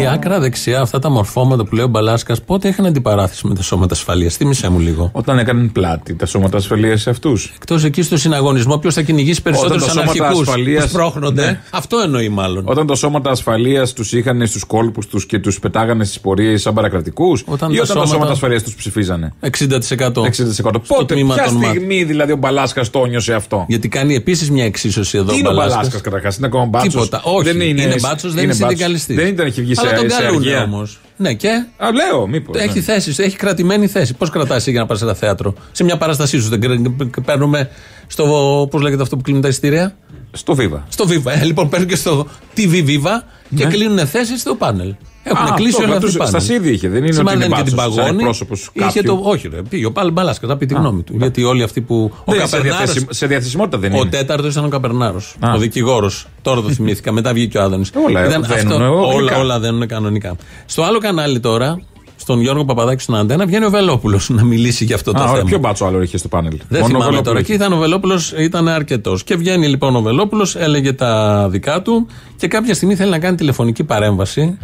Η άκρα δεξιά, αυτά τα μορφώματα που λέει ο Μπαλάσκας, πότε είχαν αντιπαράθεση με τα σώματα ασφαλείας; Θύμησέ μου λίγο. Όταν έκαναν πλάτη τα σώματα ασφαλείας σε αυτούς. Εκτός εκεί στο συναγωνισμό, ποιος θα κυνηγήσει περισσότερους Όταν τα σώματα αναρχικούς; ασφαλείας- σπρώχνονται. Ναι. Αυτό εννοεί μάλλον. Όταν τα σώματα ασφαλείας τους είχαν στους κόλπους τους και τους πετάγανε στις πορείες σαν παρακρατικούς, ή Όταν όταν τα τα σώματα- σώματα ασφαλείας τους ψηφίζανε; 60%. 60%. Στο Πότε, τμήμα ποια των ΜΑΤ. στιγμή δηλαδή ο Μπαλάσκας το νιώσε αυτό; Γιατί κάνει επίσης μια εξίσωση εδώ Τι είναι ο Μπαλάσκας. Μπαλάσκας καταρχάς, είναι ακόμα μπάτσος; Τίποτα. Όχι, είναι μπάτσος, δεν είναι συνδικαλιστής. Δεν ήταν, είχε βγει σε, Αλλά τον σε καλούν αργία. όμως. Ναι, και. Α, λέω, μήπως. Έχει θέση, έχει κρατημένη θέση. Πώς κρατάει για να πα σε ένα θέατρο, σε μια παραστασή σου. Δεν κρ- παίρνουμε στο. Πώς λέγεται αυτό που κλείνουν τα ειστήρια. Στο Viva. Στο Viva. Ε, λοιπόν, παίρνουν και στο TV Viva και Ναι. κλείνουν θέσεις στο πάνελ. Έχουν Α, κλείσει αυτό, όλα αυτά τους- τα πάνελ. στα CD είχε, δεν είναι Σήμερα ότι είναι δεν και την μπάτσος, σαν παγώνει. εκπρόσωπος Είχε κάποιου. το, όχι, ρε, πήγε ο Πάλι Μπαλάσκας να πει τη γνώμη του. Γιατί όλοι αυτοί που. Ο Δεν είναι σε Καπερνάρος- διαθεσιμ- σε διαθεσιμότητα δεν ο είναι. τέταρτος ήταν ο Καπερνάρος. Α. Ο δικηγόρος. Τώρα το θυμήθηκα. Μετά βγήκε ο Άδωνης. Όλα δένουν, όλα, λογικά. όλα δένουν κανονικά. Στο άλλο κανάλι τώρα, στον Γιώργο Παπαδάκη στον Αντένα, βγαίνει ο Βελόπουλος να μιλήσει για αυτό το Α, ωραία, θέμα. ποιο μπάτσο άλλο είχε στο πάνελ; Δεν Μόνο ο θυμάμαι Βελόπουλος τώρα. είχε. Εκεί ήταν ο Βελόπουλος, ήταν αρκετός. Και βγαίνει λοιπόν ο Βελόπουλος, έλεγε τα δικά του και κάποια στιγμή θέλει να κάνει τηλεφωνική παρέμβαση.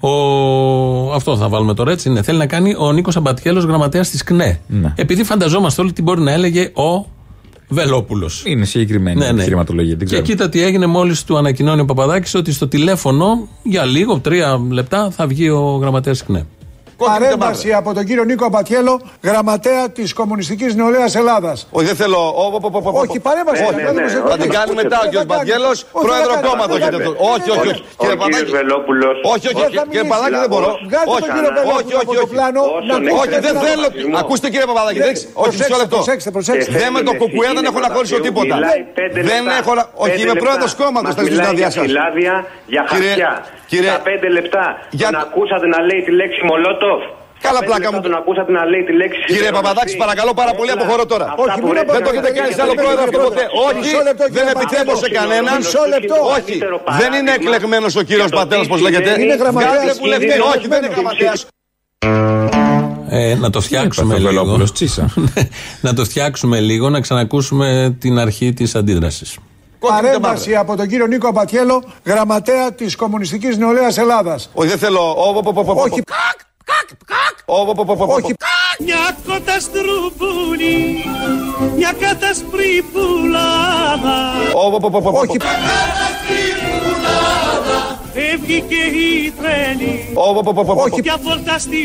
Ο... Αυτό θα βάλουμε τώρα έτσι. Είναι. Θέλει να κάνει ο Νίκος Αμπατιέλος γραμματέας της ΚΝΕ. Ναι. Επειδή φανταζόμαστε όλοι τι μπορεί να έλεγε ο Βελόπουλος. Είναι συγκεκριμένη Ναι, η ναι. επιχειρηματολογία. την Και ξέρω. κοίτα τι έγινε μόλις του ανακοινώνει ο Παπαδάκης ότι στο τηλέφωνο για λίγο, τρία λεπτά, θα βγει ο γραμματέας της ΚΝΕ. Παρέμβαση από τον κύριο Νίκο Απατιέλο, γραμματέα της Κομμουνιστικής Νεολαίας Ελλάδας. Όχι, δεν θέλω. ο- ο- ο- ο- Όχι, παρέμβαση. Όχι, θα κάνουμε σε Θα την κάνει μετά ο κ. Μπατιέλος, πρόεδρο κόμματος. Όχι, όχι, όχι. Κύριε Παπαδάκη. Όχι, όχι, όχι. Κύριε Παπαδάκη δεν μπορώ. Βγάλτε τον Όχι, κύριο Βελόπουλο όχι, από όχι, το όχι. πλάνο. να Όχι, ακούσετε δεν ένα θέλω. πραγματισμό. Ακούστε κύριε Παπαδάκη, δεν- όχι Προσέξτε, μισό λεπτό. Προσέξτε, προσέξτε. Δεν με το κουκουέ δεν έχω να χωρίσω τίποτα. Δεν έχω να. Όχι, είμαι πρόεδρος κόμματος. Θα ζητήσω να διάσχω. φυλάδια για Κύριε- χαρτιά. κύριε- Στα πέντε λεπτά Για- τον ακούσατε να λέει τη λέξη Μολότοφ. Καλά Στα πλάκα πέντε μου. λεπτά Τον ακούσατε να λέει τη λέξη Κύριε σιδηροδρομική. Παπαδάκη, παρακαλώ πάρα πολύ, Όλα αποχωρώ τώρα. αυτά Όχι, που μην λέτε, Δεν το έχετε κάνει σε άλλο πρόεδρο αυτό ποτέ. Όχι, Μισό λεπτό, κύριε δεν Παπαδάκη. επιτρέπω σε κανέναν. Μισό λεπτό. Όχι, δεν είναι εκλεγμένος ο κύριος Πατέρας, πώς λέγεται. Είναι γραμματέας. Βγάλτε βουλευτή. Είναι Όχι, δεν είναι γραμματέας. Ε, να το φτιάξουμε Έπαθε ο λίγο. Βελόπουλος, τσίσα. να το φτιάξουμε λίγο, να ξανακούσουμε την αρχή της αντίδρασης. Παρέμβαση από τον κύριο Νίκο Απατιέλο, γραμματέα της Κομμουνιστικής Νεολαίας Ελλάδας. Όχι, δεν θέλω. Όχι, Όχι, Μια κοταστρουμπούλη, μια κατασπριπουλάδα. Όχι. Φεύγει και η τρέλη. Όχι. Για βόλτα στη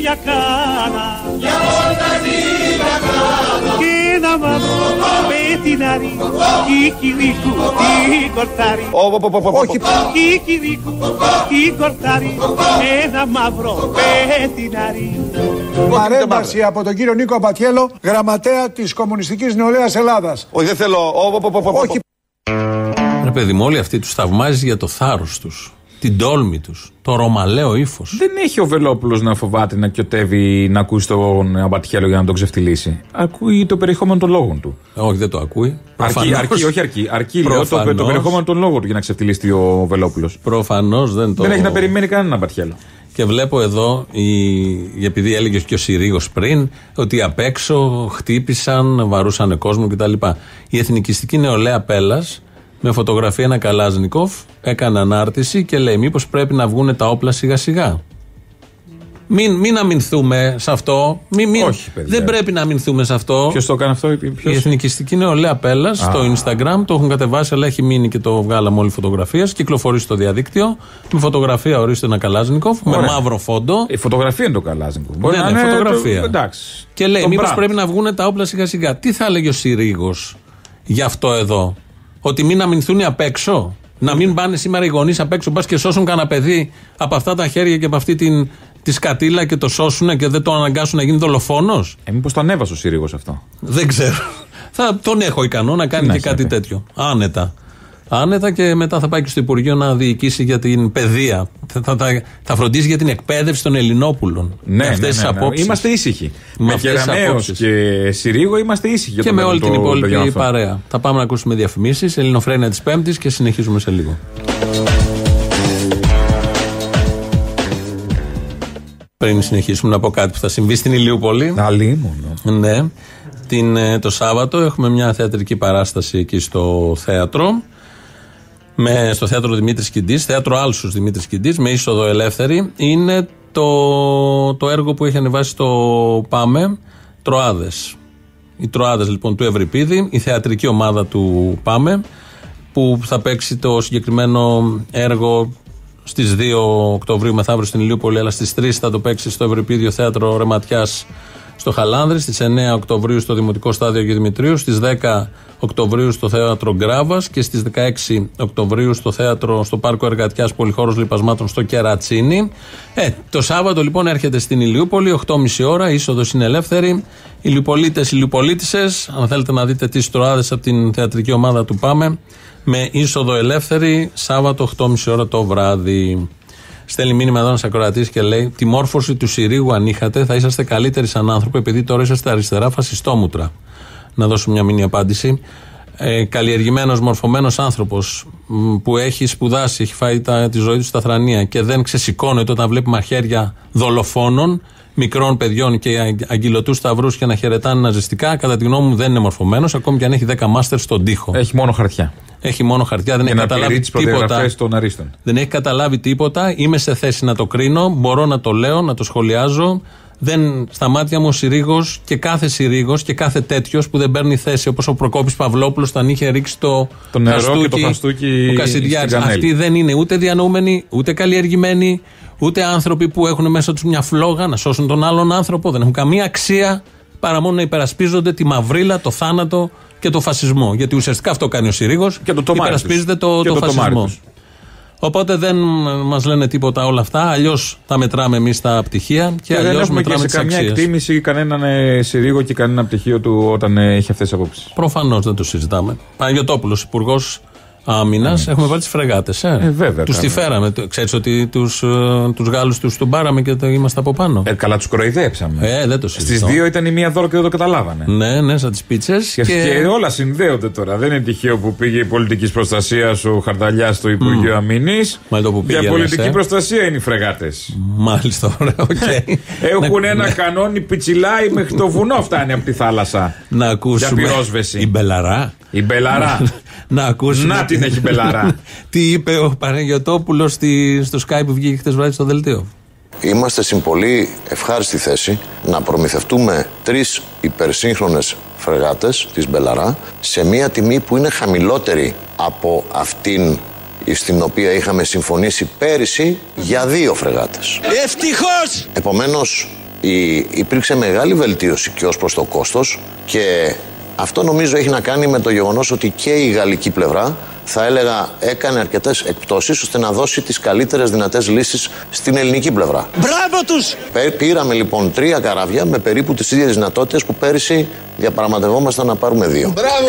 Γιακάνα. Για βόλτα στη Γιακάνα. Και ένα μαύρο πετινάρι. Κικυρίκου τι κορτάρι. Όχι. Κικυρίκου τι κορτάρι. Ένα μαύρο πετινάρι. Παρέμβαση από τον κύριο Νίκο Αμπατιέλο, γραμματέα τη Κομμουνιστική Νεολαία Ελλάδα. Όχι, δεν θέλω. Όχι. Ρε παιδί μου, όλοι αυτοί τους θαυμάζει για το θάρρος τους, την τόλμη τους, το ρωμαλαίο ύφος. Δεν έχει ο Βελόπουλος να φοβάται να κοιοτεύει να ακούσει τον Αμπατιέλο για να τον ξεφτυλίσει. Ακούει το περιεχόμενο των λόγων του. Όχι, δεν το ακούει. Αρκεί, Προφανώς. αρκεί, όχι αρκεί. Αρκεί λέω, το, Προφανώς. το περιεχόμενο των λόγων του για να ξεφτυλίσει ο Βελόπουλος. Προφανώς δεν το. Δεν έχει να περιμένει κανέναν Αμπατιέλο. Και βλέπω εδώ, η... επειδή έλεγες και ο Συρίγος πριν, ότι απ' έξω χτύπησαν, βαρούσαν κόσμο κτλ. Η εθνικιστική νεολαία Πέλλα, με φωτογραφία ένα Καλάζνικοφ, έκανε ανάρτηση και λέει: Μήπως πρέπει να βγουν τα όπλα σιγά σιγά. Μην, μην αμυνθούμε σε αυτό. Μην, μην, Όχι, παιδιά. δεν πρέπει να αμυνθούμε σε αυτό. Ποιος το έκανε αυτό, Η ποιος; εθνικιστική νεολαία Πέλλα στο Instagram το έχουν κατεβάσει, αλλά έχει μείνει και το βγάλαμε όλοι φωτογραφίες. Κυκλοφορεί στο διαδίκτυο. Με φωτογραφία ορίστε ένα Καλάζνικοφ, με Ωραία. μαύρο φόντο. Η φωτογραφία είναι το Καλάζνικο. Ναι, ναι, φωτογραφία. Εντάξει. Και λέει, Τον μήπως Μπραντ. πρέπει να βγουν τα όπλα σιγά σιγά. Τι θα έλεγε ο Συρίγος γι' αυτό εδώ; Ότι μην αμυνθούν απ' έξω. Να μην πάνε σήμερα οι γονείς απ' έξω, πας και σώσουν κανένα παιδί από αυτά τα χέρια και από αυτή την, τη σκατήλα και το σώσουν και δεν το αναγκάσουν να γίνει δολοφόνος. Ε, Μήπως το ανέβασε ο Σύριγος αυτό; Δεν ξέρω. Θα τον έχω ικανό να κάνει Να και έχει κάτι να πει. τέτοιο. Άνετα. Άνετα και μετά θα πάει και στο Υπουργείο να διοικήσει για την παιδεία. Θα, θα, θα, θα φροντίσει για την εκπαίδευση των Ελληνόπουλων. Ναι, με ναι, αυτές τις ναι, ναι. απόψεις. Είμαστε ήσυχοι. Με Με αυτές τις Κεραμέως απόψεις. και Συρίγο είμαστε ήσυχοι. για Και το με μέλλον όλη την των παιδιών υπόλοιπη αυτών. παρέα. Θα πάμε να ακούσουμε διαφημίσεις. Ελληνοφρένια της Πέμπτης και συνεχίζουμε σε λίγο. Πριν συνεχίσουμε να πω κάτι που θα συμβεί στην Ηλιούπολη. Αλλήμον. Ναι. Την, ε, το Σάββατο έχουμε μια θεατρική παράσταση εκεί στο θέατρο. Με, στο θέατρο Δημήτρης Κιντής, θέατρο Άλσους Δημήτρης Κιντής, με είσοδο ελεύθερη. Είναι το, το έργο που έχει ανεβάσει το Πάμε, Τροάδες. Οι Τροάδες λοιπόν του Ευρυπίδη, η θεατρική ομάδα του Πάμε, που θα παίξει το συγκεκριμένο έργο στις 2 Οκτωβρίου μεθαύριο στην Ηλιούπολη, αλλά στις 3 θα το παίξει στο Ευρυπίδιο Θέατρο Ρεματιάς στο Χαλάνδρη, στις 9 Οκτωβρίου στο Δημοτικό Στάδιο Αγίου Δημητρίου, στις 10 Οκτωβρίου στο Θέατρο Γκράβας και στις 16 Οκτωβρίου στο θέατρο στο Πάρκο Εργατιάς Πολυχώρος Λιπασμάτων στο Κερατσίνι. Ε, το Σάββατο λοιπόν έρχεται στην Ηλιούπολη, 8.30 ώρα, είσοδος είναι ελεύθερη. Ηλιουπολίτε, Ηλιουπολίτησε, αν θέλετε να δείτε τις τροάδες από την θεατρική ομάδα του Πάμε, με είσοδο ελεύθερη, Σάββατο 8.30 ώρα το βράδυ. Στέλνει μήνυμα εδώ ένας ακροατής και λέει: Τη μόρφωση του Συρίγου αν είχατε, θα είσαστε καλύτεροι σαν άνθρωποι, επειδή τώρα είσαστε αριστερά φασιστόμουτρα. Να δώσω μια μήνυ απάντηση. Ε, Καλλιεργημένος, μορφωμένος άνθρωπος που έχει σπουδάσει, έχει φάει τα, τη ζωή του στα θρανία και δεν ξεσηκώνεται όταν βλέπει μαχαίρια δολοφόνων, μικρών παιδιών και αγγυλωτού σταυρούς και να χαιρετάνε ναζιστικά, κατά τη γνώμη μου δεν είναι μορφωμένος, ακόμη και αν έχει 10 μάστερς στον τοίχο. Έχει μόνο χαρτιά. Έχει μόνο χαρτιά, δεν Για έχει να καταλάβει πληρεί τις τίποτα. προδιαγραφές των αρίστων. Δεν έχει καταλάβει τίποτα. Είμαι σε θέση να το κρίνω. Μπορώ να το λέω, να το σχολιάζω. Δεν, στα μάτια μου ο Συρίγο και κάθε Συρίγο και κάθε τέτοιος που δεν παίρνει θέση όπως ο Προκόπης Παυλόπουλος όταν είχε ρίξει το, Το νερό και το φαστούκι ο Κασιδιάρης. στην κανέλη. Αυτοί δεν είναι ούτε διανοούμενοι, ούτε καλλιεργημένοι, ούτε άνθρωποι που έχουν μέσα τους μια φλόγα να σώσουν τον άλλον άνθρωπο. Δεν έχουν καμία αξία παρά μόνο να υπερασπίζονται τη μαυρίλα, το θάνατο και το φασισμό. Γιατί ουσιαστικά αυτό κάνει ο Συρίγος. Και το τομάρι Υπερασπίζεται τους. το, Και το, το τομάρι φασισμό. Τους. Οπότε δεν μας λένε τίποτα όλα αυτά. Αλλιώς τα μετράμε εμείς τα πτυχία και, Και δεν αλλιώς έχουμε και μετράμε σε τις καμία αξίες. εκτίμηση κανέναν ε, Συρίγο και κανένα πτυχίο του όταν ε, έχει αυτές τις απόψεις. Προφανώς δεν το συζητάμε. Παναγιοτόπουλος, Υπουργός Άμυνας, έχουμε βάλει τις φρεγάτες. Ε. Ε, βέβαια, Τους τη κάνουμε. φέραμε. Ξέρεις ότι τους τους Γάλλους τους τον πάραμε και το είμαστε από πάνω. Ε, καλά, τους κοροϊδέψαμε. Ε, δεν το Στις συζητώ. δύο ήταν η μία δώρο και δεν το καταλάβανε. Ναι, ναι, σαν τις πίτσες. Και, και όλα συνδέονται τώρα. Δεν είναι τυχαίο που πήγε η πολιτικής προστασίας ο Χαρδαλιάς στο Υπουργείο Αμύνης. Μα το που Για πήγαινες, πολιτική ε. προστασία είναι οι φρεγάτες. Μάλιστα, ωραία, οκ. Έχουν Να- ένα να- κανόνι πιτσιλάει μέχρι το βουνό φτάνει από τη θάλασσα. Να ακούσουμε. Για πυρόσβεση. Η Μπελαρά. Η Μπελαρά. να ακούσουμε. Να την έχει Μπελαρά. Τι είπε ο Παναγιοτόπουλος στο Skype που βγήκε χτες βράδυ στο δελτίο; είμαστε στην πολύ ευχάριστη θέση να προμηθευτούμε τρεις υπερσύγχρονες φρεγάτες της Μπελαρά σε μια τιμή που είναι χαμηλότερη από αυτήν στην οποία είχαμε συμφωνήσει πέρυσι για δύο φρεγάτες. Ευτυχώς! Επομένως η, υπήρξε μεγάλη βελτίωση και ως προς το κόστος και αυτό νομίζω έχει να κάνει με το γεγονός ότι και η γαλλική πλευρά θα έλεγα έκανε αρκετές εκπτώσεις ώστε να δώσει τις καλύτερες δυνατές λύσεις στην ελληνική πλευρά. Μπράβο τους! Πέ- Πήραμε λοιπόν τρία καράβια με περίπου τις ίδιες δυνατότητες που πέρυσι διαπραγματευόμασταν να πάρουμε δύο. Μπράβο!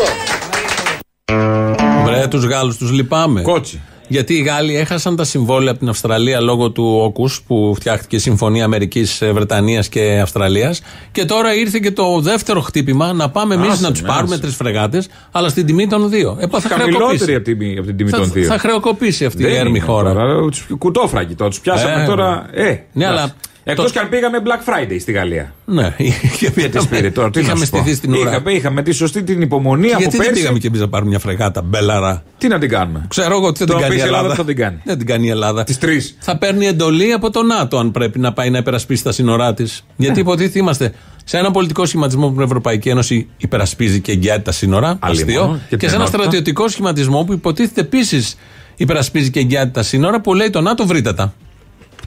Βρε, τους Γάλλους τους λυπάμαι. Κότσι. Γιατί οι Γάλλοι έχασαν τα συμβόλαια από την Αυστραλία λόγω του όκους που φτιάχτηκε η Συμφωνία Αμερικής, Βρετανίας και Αυστραλίας. Και τώρα ήρθε και το δεύτερο χτύπημα να πάμε εμείς Άσε να τους με, πάρουμε άσε. τρεις φρεγάτες, αλλά στην τιμή των δύο. Ε, θα Χαμηλότερη χρεοκοπήσει. από την, από την τιμή Θα, των δύο. θα χρεοκοπήσει αυτή Δεν η έρμη είναι χώρα. τώρα, τους Κουτόφραγγι τώρα. Τους πιάσαμε Ε, τώρα. Ε, ναι, αλλά Εκτός το- και αν πήγαμε Black Friday στη Γαλλία. Ναι, Και τι πήρε τώρα, τι να είχαμε σου πω. στηθεί στην ουρά. Είχαμε, είχαμε τη σωστή την υπομονή Και από γιατί δεν πέρσι. πήγαμε και εμείς να πάρουμε μια φρεγάτα μπέλαρα. Τι να την κάνουμε; Ξέρω εγώ ότι δεν Το την να κάνει η πεις η Ελλάδα Ελλάδα. θα την κάνει. Δεν την κάνει η Ελλάδα. Τις τρεις. Θα παίρνει εντολή από το ΝΑΤΟ αν πρέπει να πάει να υπερασπίσει τα σύνορά της. Γιατί Ναι. υποτίθεται είμαστε σε ένα πολιτικό σχηματισμό που η Ευρωπαϊκή Ένωση υπερασπίζει και εγγυάται τα σύνορα. Άλλη Αστείο. μόνο. Και Και, την σε ένα ενότητα. στρατιωτικό σχηματισμό που υποτίθεται επίσης υπερασπίζει και εγγυάται τα σύνορα που λέει το ΝΑΤΟ βρείτε τα.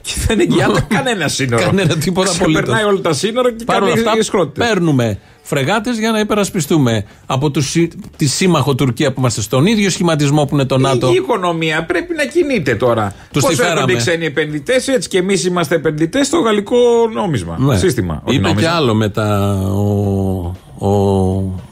Και δεν εγγυάται κανένα σύνορο. Κανένα τίποτα απολύτως. Περνάει όλα τα σύνορα και Παρ' όλα κάνει αυτά, ισχρότητε. παίρνουμε φρεγάτες για να υπερασπιστούμε από τους, συ- τη σύμμαχο Τουρκία που είμαστε στον ίδιο σχηματισμό που είναι το ΝΑΤΟ. Η οικονομία πρέπει να κινείται τώρα. Τους Πώ τη φέραμε. έρχονται οι ξένοι επενδυτές, έτσι και εμείς είμαστε επενδυτές στο γαλλικό νόμισμα. Ναι. Σύστημα. όχι Είπε νόμισμα. και άλλο μετά ο, ο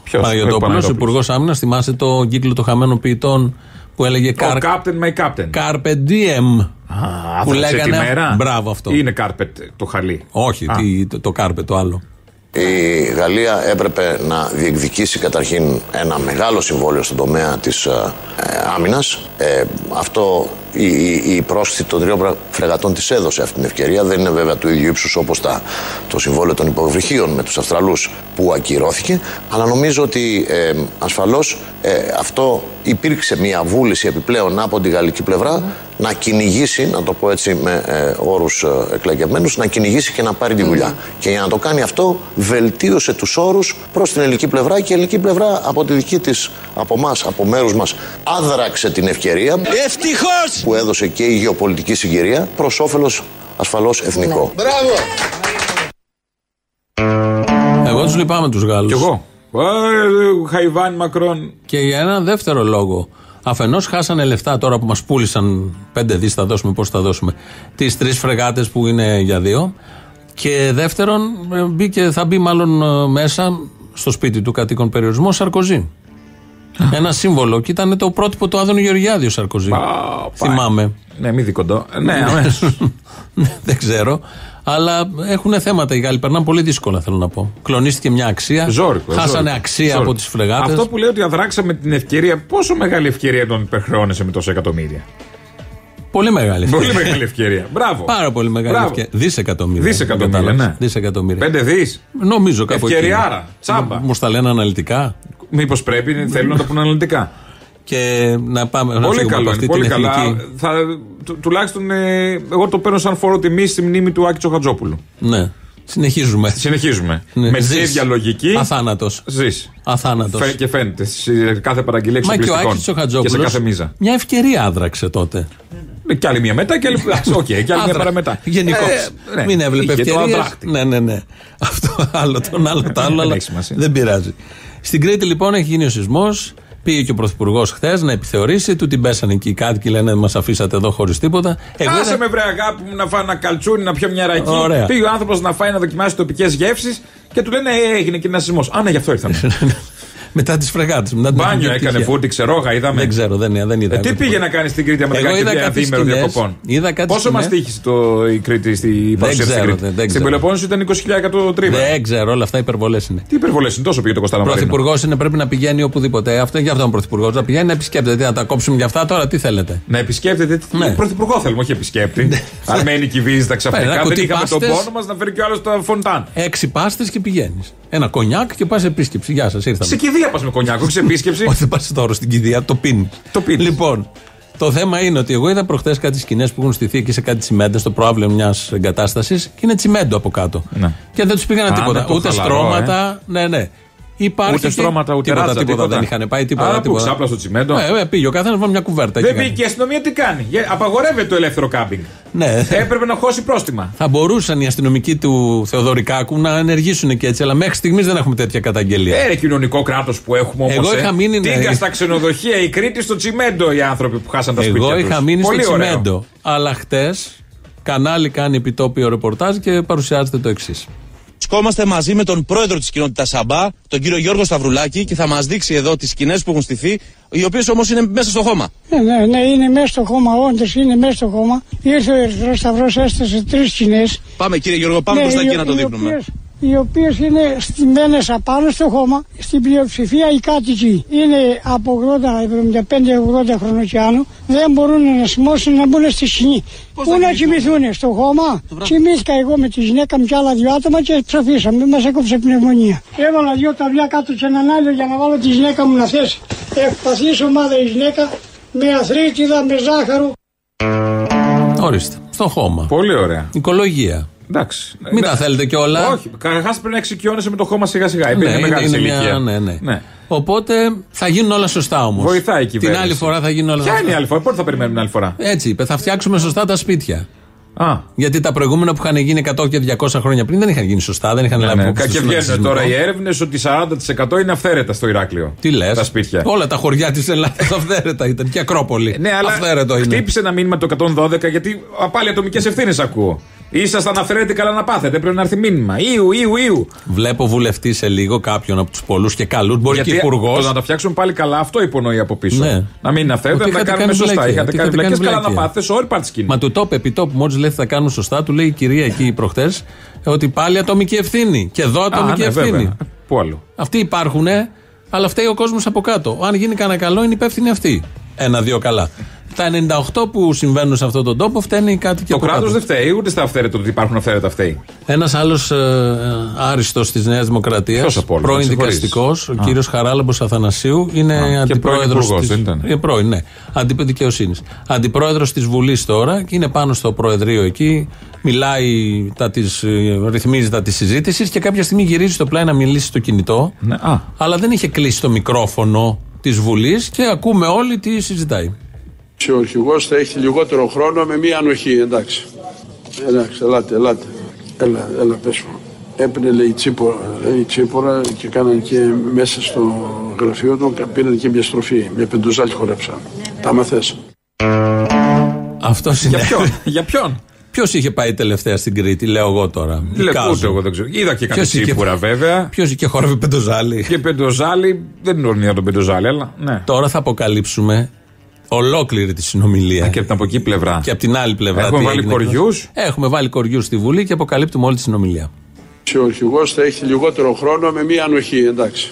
Ποιος, ο Παναγιωτόπουλο, Παναγιωτόπουλος. υπουργός άμυνας. Θυμάστε το κύκλο των χαμένων ποιητών που έλεγε Ο Carpe Captain my Captain. Carpe diem. Α, που άδραξε τη λέγανε. μέρα. Μπράβο αυτό. Ή είναι carpet το χαλί. Όχι, Α. τι, το, το Carpe το άλλο. Η Γαλλία έπρεπε να διεκδικήσει καταρχήν ένα μεγάλο συμβόλαιο στον τομέα της ε, ε, άμυνας. Ε, αυτό η, η, η πρόσθεση των τριών πρα- φρεγατών της έδωσε αυτή την ευκαιρία. Δεν είναι βέβαια του ίδιου ύψους όπως τα, το συμβόλαιο των υποβρυχίων με τους Αυστραλούς που ακυρώθηκε. Αλλά νομίζω ότι ε, ασφαλώς ε, αυτό υπήρξε μια βούληση επιπλέον από τη γαλλική πλευρά να κυνηγήσει, να το πω έτσι με ε, όρους ε, εκλεγευμένους, να κυνηγήσει και να πάρει τη δουλειά. Και για να το κάνει αυτό βελτίωσε τους όρους προς την ελληνική πλευρά και η ελληνική πλευρά από τη δική της, από μας, από μέρους μας, άδραξε την ευκαιρία Ευτυχώς! που έδωσε και η γεωπολιτική συγκυρία προς όφελος ασφαλώς εθνικό. Μπράβο! Εγώ τους λυπάμαι τους Γάλλους. Κι εγώ. Ε, Χαϊβάν Μακρόν. Και για ένα δεύτερο λόγο. Αφενός χάσανε λεφτά τώρα που μας πούλησαν 5 δις, θα δώσουμε, πώ θα δώσουμε. Τις τρεις φρεγάτες που είναι για δύο. Και δεύτερον, ε, μπήκε, θα μπει μάλλον ε, μέσα στο σπίτι του κατοίκον περιορισμό Σαρκοζή. Ένα σύμβολο. Και ήταν το πρότυπο του Άδωνου Γεωργιάδη ο Σαρκοζή. Θυμάμαι. Ναι, μη δικοντό. Ναι, αμέσως. Δεν ξέρω. Αλλά έχουν θέματα οι Γάλλοι. Περνάνε πολύ δύσκολα, θέλω να πω. Κλονίστηκε μια αξία. Ζόρικο. Χάσανε ζόρικο. αξία Ζόρικο. από τις φρεγάτε. Αυτό που λέει ότι αδράξαμε την ευκαιρία, πόσο μεγάλη ευκαιρία τον υπερχρεώνεσαι με τόσα εκατομμύρια; Πολύ μεγάλη ευκαιρία. Πολύ μεγάλη ευκαιρία. Μπράβο. Πάρα πολύ μεγάλη Μπράβο. ευκαιρία. Δισεκατομμύρια. Δισεκατομμύρια, Κατάλαβες. ναι. Δισεκατομμύρια. Πέντε δις. Νομίζω κάπου εκεί. Ευκαιριάρα. Τσάμπα. Μου στα λένε αναλυτικά. Μήπως πρέπει, θέλουν να το πούνε αναλυτικά. Και να πάμε να Πολύ φύγουμε από καλό, αυτή είναι, πολύ την καλά. εθνική. Θα, του- τουλάχιστον ε, εγώ το παίρνω σαν φόρο τιμής στη μνήμη του Άκη Τσοχατζόπουλου. Ναι. Συνεχίζουμε. Συνεχίζουμε. Ναι. Με τη Ζεις. ίδια λογική. Αθάνατος. Ζεις. Αθάνατος. Και φαίνεται σε κάθε παραγγελία Μα και ο εξοπλιστικών. Άκης Και σε Τσοχατζόπουλος. κάθε μίζα. Μια ευκαιρία άδραξε τότε. Ε, Κι άλλη μία μετά και άλλη. Εντάξει, Οκ, και άλλη μία Άδρα. παραμετά. Γενικώς. Ε, ναι. Μην έβλεπε Είχε το ευκαιρίες. αδράκτη. Ναι, ναι, ναι. Αυτό άλλο, τον άλλο, το άλλο. Δεν αλλά έχει σημασία. δεν πειράζει. Στην Κρήτη λοιπόν έχει γίνει ο σεισμός. Πήγε και ο Πρωθυπουργός χθες να επιθεωρήσει. Του την πέσανε εκεί οι κάτοικοι. Λένε Μας αφήσατε εδώ χωρίς τίποτα. Εγώ Άσε είδα- με βρε αγάπη μου να φάω ένα καλτσούνι, να πιω μια ρακή. Ωραία. Πήγε ο άνθρωπος να φάει να δοκιμάσει τοπικές γεύσεις και του λένε ε, έγινε και ένα σεισμός. Α, ναι, γι' αυτό ήρθαμε. μετά τις φρεγάτες. Μπάνιο έκανε, φούτηξε, ρόγα, είδαμε. Δεν ξέρω, δεν, δεν είδα. Ε, τι πήγε να κάνει στην Κρήτη άμα δεν Εγώ κάνει είδα και ένα κάτι διήμερο σκηνές. διακοπών; Είδα κάτι Πόσο μας σκηνές. τύχησε το, η Κρήτη στη παρουσία της ξέρω, Κρήτη; δεν- δεν Στην ξέρω. Πελοπόννησο ήταν 20.000 το τρίμηνο. Δεν ξέρω, όλα αυτά υπερβολές είναι. Τι υπερβολές είναι, τόσο πήγε το Κωνσταντινό Πρωθυπουργός είναι, πρέπει να πηγαίνει οπουδήποτε. Αυτό για αυτόν ο Πρωθυπουργός. Να πηγαίνει να επισκέπτεται. Τι, Να τα κόψουμε για αυτά τώρα, τι θέλετε; Να επισκέπτεται. Τι Ναι. Πρωθυπουργό θέλουμε, όχι επισκέπτη. Αρμένικη βίζα Ένα ξαφνικά. Δεν κουτί είχαμε τον πάστες. πόνο μας να φέρει κι άλλος τα φοντάν. Έξι πάστες και πηγαίνεις. Ένα κονιάκ και πας επίσκεψη. Γεια σας, ήρθαμε. Σε κηδεία πα με κονιάκο, έχεις επίσκεψη; Όχι, δεν πας τώρα στην κηδεία, το πίνει. Το πίνεις. Λοιπόν, Το θέμα είναι ότι εγώ είδα προχθές κάτι σκηνές που έχουν στηθεί εκεί σε κάτι τσιμέντα στο πρόβλημα μιας εγκατάστασης και είναι τσιμέντο από κάτω. Ναι. Και δεν τους πήγανε Α, τίποτα. με το Ούτε χαλαρό, στρώματα. Ναι, ναι. Υπάρχει Ούτε και- στρώματα, ούτε τίποτα, ράτσα, τίποτα, τίποτα. δεν είχαν πάει τίποτα. Α, που τίποτα. ξάπλα στο τσιμέντο. Ε, ε, πήγε ο καθένας με μια κουβέρτα. Δεν εκεί πήγε και η αστυνομία τι κάνει; Ε, Απαγορεύεται το ελεύθερο κάμπινγκ. Ναι. Έπρεπε να χώσει πρόστιμα. Θα μπορούσαν οι αστυνομικοί του Θεοδωρικάκου να ενεργήσουν και έτσι, αλλά μέχρι στιγμής δεν έχουμε τέτοια καταγγελία. Ε, ρε κοινωνικό κράτος που έχουμε όμως. Εγώ είχα μείνει, ναι. Τίγκα στα ξενοδοχεία, η Κρήτη στο τσιμέντο οι άνθρωποι που χάσαν τα σπίτια Εγώ τους. είχα μείνει Πολύ στο ωραίο. τσιμέντο. Αλλά χτες κανάλι κάνει επιτόπιο ρεπορτάζ και παρουσιάζεται το εξής. Βρισκόμαστε μαζί με τον πρόεδρο της κοινότητας Σαμπά, τον κύριο Γιώργο Σταυρουλάκη, και θα μας δείξει εδώ τις σκηνές που έχουν στηθεί, οι οποίες όμως είναι μέσα στο χώμα. Ναι, ναι, ναι, είναι μέσα στο χώμα, όντως είναι μέσα στο χώμα. Ήρθε ο Ερυθρός Σταυρός, έστασε τρεις σκηνές. Πάμε κύριε Γιώργο, πάμε μπροστά εκεί να το δείχνουμε. Οι οποίες είναι στημένες απάνω στο χώμα, στην πλειοψηφία οι κάτοικοι είναι από 80, 75-80 χρονών και άνω, δεν μπορούν να σημώσουν να μπουν στη σκηνή. Πού να κοιμηθούν, στο χώμα; Κοιμήθηκα εγώ με τη γυναίκα μου και άλλα δύο άτομα και ψοφήσαμε, μας έκοψε πνευμονία. Έβαλα δύο ταυλιά κάτω και έναν άλλο για να βάλω τη γυναίκα μου να θέσει. Ευπαθής ομάδα η γυναίκα, με αθρίτιδα, με ζάχαρο. Ορίστε. Στο χώμα. Πολύ ωραία. Οικολογία. Εντάξει. Μην Ναι. τα θέλετε κιόλα. Όχι. Καταρχάς πρέπει να εξοικειώνεσαι με το χώμα σιγά σιγά. Ναι, είναι είναι- μεγάλης είναι μια- ηλικία. ναι, ναι. Οπότε θα γίνουν όλα σωστά όμως. Βοηθάει η Την κυβέρνηση. άλλη φορά θα γίνουν όλα Ποια σωστά. είναι η άλλη φορά, πότε θα περιμένουμε την άλλη φορά; Έτσι είπε, θα φτιάξουμε σωστά τα σπίτια. Α. Γιατί τα προηγούμενα που είχαν γίνει 100 και 200 χρόνια πριν δεν είχαν γίνει σωστά, δεν είχαν Ναι, λάβει ναι. υπόψη Και στον βγαίνουν νατσισμό. τώρα οι έρευνες ότι 40% είναι αυθαίρετα στο Ηράκλειο. Τι λες; Τα σπίτια. Όλα τα χωριά της Ελλάδας αυθαίρετα ήταν. Και Ακρόπολη. Ναι, αλλά Αυθαίρετο είναι. χτύπησε ένα μήνυμα το 112 γιατί α, πάλι ατομικές ευθύνες ακούω. Ήσασταν αυθαίρετοι καλά να πάθετε. Πρέπει να έρθει μήνυμα. Ιου, ιου, ιου. Βλέπω βουλευτή σε λίγο κάποιον από τους πολλούς και καλούς, μπορεί Γιατί και υπουργός. το να τα φτιάξουν πάλι καλά, αυτό υπονοεί από πίσω. Ναι. Να μην είναι αυθαίρετα, Ότι να τα είχατε κάνουμε κάνει σωστά. βλακεία, Είχατε ότι κάνει είχατε βλακίε κάνει καλά να βλακεία. πάθετε. Όλη πάρτι σκηνή. Μα του το είπε επί τόπου, μόλις λέει θα κάνουν σωστά, του λέει η κυρία εκεί προχτές ότι πάλι ατομική ευθύνη. Και εδώ ατομική ναι, ευθύνη. βέβαια. Πού άλλο; Αυτοί υπάρχουν, αλλά φταίει ο κόσμος από κάτω. Αν γίνει κανένα καλό, είναι υπεύθυνοι αυτοί. Ένα-δύο καλά. Τα 98 που συμβαίνουν σε αυτόν τον τόπο φταίνει κάτι και Το από κράτος κάτω. δεν φταίει, ούτε στα αυθαίρετα ότι υπάρχουν αυθαίρετα φταίει. Ένας άλλος ε, άριστος της Νέας Δημοκρατίας, Ποιος από όλους, πρώην με συγχωρείς. δικαστικός, ο Α. κύριος Χαράλαμπος Αθανασίου, είναι Α, και πρώην αντιπρόεδρος. υπουργός, δεν ήταν; Ε, πρώην, ναι. Αντίπε δικαιοσύνης. Αντιπρόεδρος της Βουλής τώρα και είναι πάνω στο Προεδρείο εκεί. Μιλάει, τα της, ε, ρυθμίζει τα της συζήτησης και κάποια στιγμή γυρίζει στο πλάι να μιλήσει στο κινητό. Ναι, α. Αλλά δεν είχε κλείσει το μικρόφωνο της Βουλής και ακούμε όλοι τι συζητάει. Ο αρχηγός θα έχει λιγότερο χρόνο με μία ανοχή, εντάξει. Εντάξει, ελάτε, ελάτε. Έλα, έλα, πες μου. Έπαιρνε, λέει, τσίπορα, λέει, τσίπορα και κάναν και μέσα στο γραφείο του, πήραν και μια στροφή, μια πεντουζάλη χορέψαν. Τα μαθες. Αυτό είναι. Για ποιον; Για ποιον; Ποιος είχε πάει τελευταία στην Κρήτη, λέω εγώ τώρα. Λέω Εικάζω. ούτε εγώ δεν ξέρω. Είδα και κάποια Ποιος είχε- τσίπουρα βέβαια. Ποιος είχε χορεύει πεντοζάλι. Και πεντοζάλι, δεν είναι ορνία τον πεντοζάλι, αλλά ναι. Τώρα θα αποκαλύψουμε ολόκληρη τη συνομιλία. Και από την από εκεί πλευρά. Και από την άλλη πλευρά. Έχουμε τι βάλει έγινε. κοριούς. Έχουμε βάλει κοριού στη Βουλή και αποκαλύπτουμε όλη τη συνομιλία. Ο αρχηγός θα έχει λιγότερο χρόνο με μία ανοχή, εντάξει.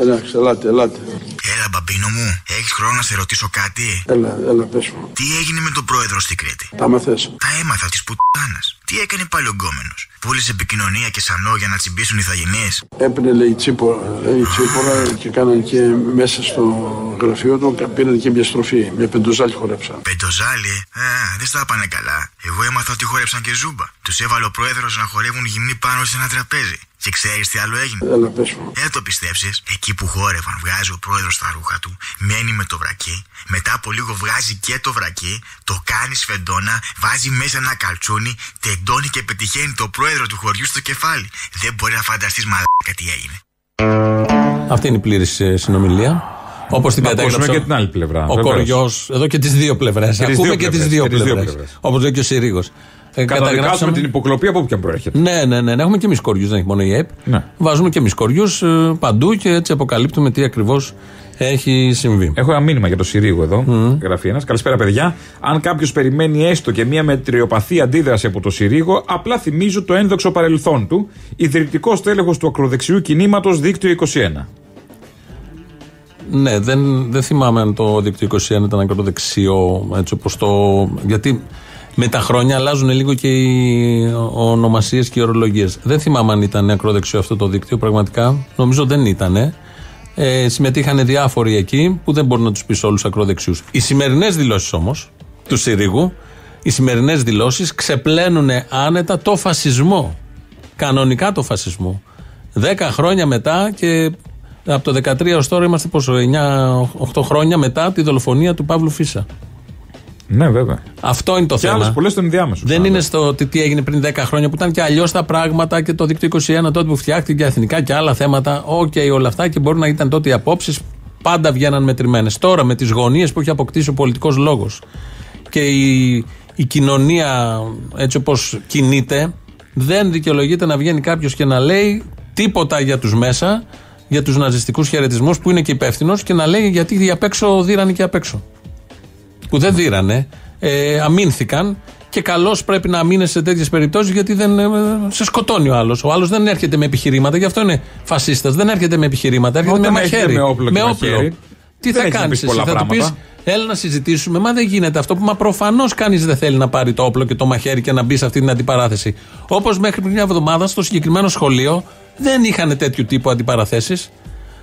Εντάξει, ελάτε, ελάτε. Έλα, μπαμπίνο μου, έχεις χρόνο να σε ρωτήσω κάτι; Έλα, έλα, πες μου. Τι έγινε με τον πρόεδρο στην Κρήτη; Τα μαθες. Τα έμαθα της πουτάνας. Τι έκανε πάλι ο γκόμενος; Πούλησε επικοινωνία και σανό για να τσιμπήσουν οι θαγενείς; Έπαιρνε, λέει, τσίπορα, λέει, τσίπορα και κάναν και μέσα στο γραφείο του, πήραν και μια στροφή, μια πεντουζάλη χορέψαν. Πεντοζάλι, α, δεν στα πάνε καλά. Εγώ έμαθα ότι χόρεψαν και ζούμπα. Τους έβαλε ο πρόεδρος να χορεύουν γυμνοί πάνω σε ένα τραπέζι. Και ξέρεις τι άλλο έγινε; Έλα, πες μου. Δεν το πιστέψεις; Εκεί που χόρευαν, βγάζει ο πρόεδρος τα ρούχα του, μένει με το βρακί. Μετά από λίγο βγάζει και το βρακί, το κάνει σφεντόνα, βάζει μέσα ένα καλτσούνι, τεντώνει και πετυχαίνει το πρόεδρο του χωριού στο κεφάλι. Δεν μπορεί να φανταστείς μαλάκα τι έγινε. Αυτή είναι η πλήρης συνομιλία. Όπως την Να ακούσουμε κατέγραψε. και την άλλη πλευρά, Ο βεβαίως. κοριός. Εδώ και τις δύο πλευρές. Και τις Ακούμε δύο και τις πλευρές, δύο και τις δύο πλευρές. πλευρές. Όπως λέει και ο Συρίγος. Καταδικάζουμε την υποκλοπή από όποια προέρχεται. Ναι, ναι, ναι, ναι. Έχουμε και εμεί κοριού, δεν έχει μόνο η ΕΠ. Ναι. Βάζουμε και εμεί κοριού παντού και έτσι αποκαλύπτουμε τι ακριβώς έχει συμβεί. Έχω ένα μήνυμα για το Συρίγο εδώ. Γράφει ένας. Καλησπέρα, παιδιά. Αν κάποιος περιμένει έστω και μία μετριοπαθή αντίδραση από το Συρίγο, απλά θυμίζω το ένδοξο παρελθόν του. Ιδρυτικός τέλεχος του ακροδεξιού κινήματος Δίκτυο 21. Ναι, δεν, δεν θυμάμαι αν το δίκτυο 21 ήταν ακροδεξιό, έτσι όπως το. Γιατί με τα χρόνια αλλάζουν λίγο και οι ονομασίες και οι ορολογίες. Δεν θυμάμαι αν ήταν ακροδεξιό αυτό το δίκτυο, πραγματικά. Νομίζω δεν ήταν. Ε, συμμετείχαν διάφοροι εκεί που δεν μπορεί να τους πεις όλους ακροδεξιούς. Οι σημερινές δηλώσεις όμως του Συρίγου, οι σημερινές δηλώσεις ξεπλένουν άνετα το φασισμό. Κανονικά το φασισμό. Δέκα χρόνια μετά και από το 13 ως τώρα είμαστε πόσο, 9-8 χρόνια μετά τη δολοφονία του Παύλου Φύσσα. Ναι, βέβαια. Αυτό είναι το και θέμα. άλλες πολλές των ενδιάμεσων. Δεν είναι στο τι, τι έγινε πριν 10 χρόνια που ήταν και αλλιώς τα πράγματα και το δίκτυο 21 τότε που φτιάχτηκε εθνικά και άλλα θέματα. OK, okay, όλα αυτά και μπορεί να ήταν τότε οι απόψεις πάντα βγαίναν μετρημένες. Τώρα με τις γωνίες που έχει αποκτήσει ο πολιτικός λόγος και η, η κοινωνία έτσι όπως κινείται, δεν δικαιολογείται να βγαίνει κάποιος και να λέει τίποτα για τους μέσα, για τους ναζιστικούς χαιρετισμούς που είναι και υπεύθυνος και να λέει γιατί απ' έξω δίρανε και απ' έξω. Που δεν δίρανε, ε, αμήνθηκαν και καλώς πρέπει να αμήνε σε τέτοιες περιπτώσεις γιατί δεν, ε, σε σκοτώνει ο άλλος. Ο άλλος δεν έρχεται με επιχειρήματα, γι' αυτό είναι φασίστας. Δεν έρχεται με επιχειρήματα, έρχεται Όταν με έρχεται μαχαίρι. με όπλο και μαχαίρι, Τι δεν θα έχεις να κάνεις πεις εσύ, πολλά θα του πεις, πράγματα. έλα να συζητήσουμε. Μα δεν γίνεται αυτό που μα προφανώς κανείς δεν θέλει να πάρει το όπλο και το μαχαίρι και να μπει σε αυτή την αντιπαράθεση. Όπως μέχρι πριν μια εβδομάδα στο συγκεκριμένο σχολείο δεν είχαν τέτοιου τύπου αντιπαραθέσεις.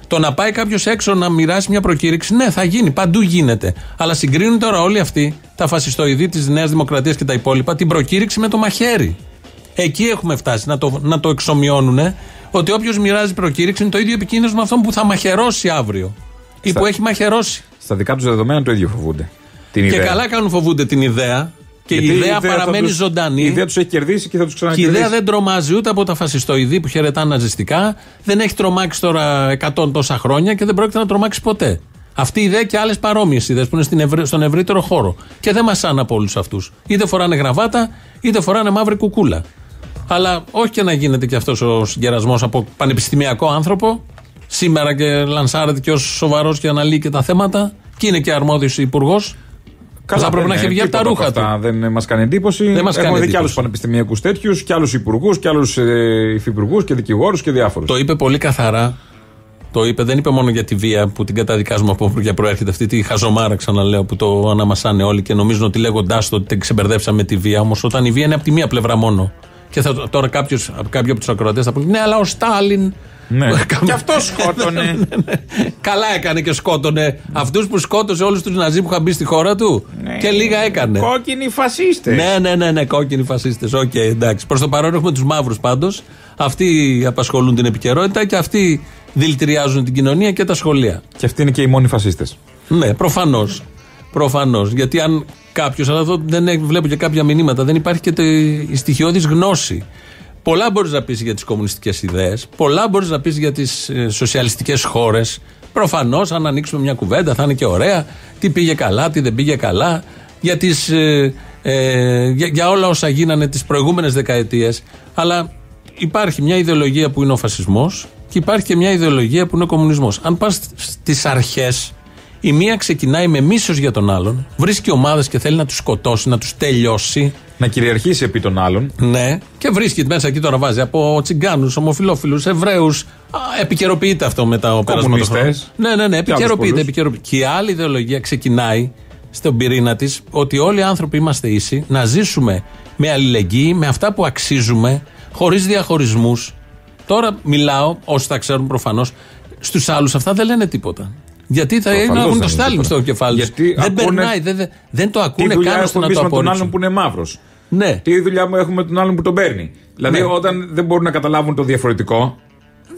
Το να πάει κάποιος έξω να μοιράσει μια προκήρυξη, ναι, θα γίνει, παντού γίνεται. Αλλά συγκρίνουν τώρα όλοι αυτοί, τα φασιστοειδή της Νέας Δημοκρατίας και τα υπόλοιπα, την προκήρυξη με το μαχαίρι. Εκεί έχουμε φτάσει να το, να το εξομοιώνουν ότι όποιος μοιράζει προκήρυξη είναι το ίδιο επικίνδυνο με αυτόν που θα μαχαιρώσει αύριο. Ή Στα- που έχει μαχαιρώσει. Στα δικά τους δεδομένα το ίδιο φοβούνται. Την Και ιδέα. καλά κάνουν φοβούνται την ιδέα. Και Γιατί η ιδέα, θα παραμένει τους- ζωντανή. Η ιδέα τους έχει κερδίσει και θα τους Και η ξανακερδίσει. ιδέα δεν τρομάζει ούτε από τα φασιστοειδή που χαιρετάνε ναζιστικά. Δεν έχει τρομάξει τώρα 100 τόσα χρόνια και δεν πρόκειται να τρομάξει ποτέ. Αυτή η ιδέα και άλλες παρόμοιες ιδέες που είναι στην ευρύ- στον ευρύτερο χώρο. Και δεν μασάνε από όλους αυτούς. Είτε φοράνε γραβάτα, είτε φοράνε μαύρη κουκούλα. Αλλά όχι και να γίνεται και αυτός ο συγκερασμός από πανεπιστημιακό άνθρωπο. Σήμερα και λανσάρεται και ως σοβαρός και αναλύει και τα θέματα. Και είναι και αρμόδιος υπουργός. Θα πρέπει να έχει βγει από τα ρούχα του. Αυτά δεν μας κάνει εντύπωση. Δεν μας Έχουμε κάνει δει και άλλους εντύπωση. πανεπιστημιακούς τέτοιους, και άλλους υπουργούς, και άλλους ε, υφυπουργούς και δικηγόρους και διάφορους. Το είπε πολύ καθαρά. Το είπε, δεν είπε μόνο για τη βία που την καταδικάζουμε από όπου και προέρχεται αυτή τη χαζομάρα, ξαναλέω, που το αναμασάνε όλοι και νομίζουν ότι λέγοντάς το ότι την ξεμπερδέψαμε τη βία. Όμως όταν η βία είναι από τη μία πλευρά μόνο. Και θα, τώρα κάποιος, κάποιοι από τους ακροατές θα πούνε Ναι, αλλά ο Στάλιν. Ναι. και αυτός σκότωνε. Καλά έκανε και σκότωνε αυτούς που σκότωσε όλους τους Ναζί που είχαν μπει στη χώρα του. Και λίγα έκανε. Κόκκινοι φασίστες. Ναι, ναι, ναι, ναι, κόκκινοι φασίστες. Οκ, εντάξει. Προς το παρόν έχουμε τους μαύρους πάντως. Αυτοί απασχολούν την επικαιρότητα και αυτοί δηλητηριάζουν την κοινωνία και τα σχολεία. Και αυτοί είναι και οι μόνοι φασίστες. Ναι, προφανώς. Προφανώς. Γιατί αν κάποιος, αλλά εδώ δεν έχει- βλέπω και κάποια μηνύματα, δεν υπάρχει και το- η στοιχειώδης γνώση. Πολλά μπορείς να πεις για τις κομμουνιστικές ιδέες, πολλά μπορείς να πεις για τις σοσιαλιστικές χώρες. Προφανώς, αν ανοίξουμε μια κουβέντα, θα είναι και ωραία. Τι πήγε καλά, τι δεν πήγε καλά. Για, τις, ε, ε, για, για όλα όσα γίνανε τις προηγούμενες δεκαετίες. Αλλά υπάρχει μια ιδεολογία που είναι ο φασισμός και υπάρχει και μια ιδεολογία που είναι ο κομμουνισμός. Αν πας στις αρχές, η μία ξεκινάει με μίσος για τον άλλον, βρίσκει ομάδες και θέλει να τους σκοτώσει, να τους τελειώσει. Να κυριαρχήσει επί των άλλων. Ναι, και βρίσκει μέσα εκεί τώρα βάζει από τσιγκάνους, ομοφυλόφιλους, Εβραίους. Επικαιροποιείται αυτό μετά ο περασμένο Κομμουνιστές. χρόνο. Ναι, ναι, ναι, Και άλλους επικαιροποιείται, πολλούς. επικαιροποιείται. Και η άλλη ιδεολογία ξεκινάει στον πυρήνα της ότι όλοι οι άνθρωποι είμαστε ίσοι, να ζήσουμε με αλληλεγγύη, με αυτά που αξίζουμε, χωρίς διαχωρισμούς. Τώρα μιλάω, όσοι τα ξέρουν προφανώς, στους άλλους αυτά δεν λένε τίποτα. Γιατί θα Προφανώς έχουν δεν το είναι Στάλιν τίποτα. στο κεφάλι τους. Γιατί Δεν ακούνε- περνάει, δεν, δεν, δεν το Τι ακούνε δουλειά καν ώστε έχουμε να εμεί το με τον άλλον απορρίψουν. που είναι μαύρος. Ναι. Τι δουλειά μου έχουμε με τον άλλον που τον παίρνει. Δηλαδή, Ναι. όταν δεν μπορούν να καταλάβουν το διαφορετικό,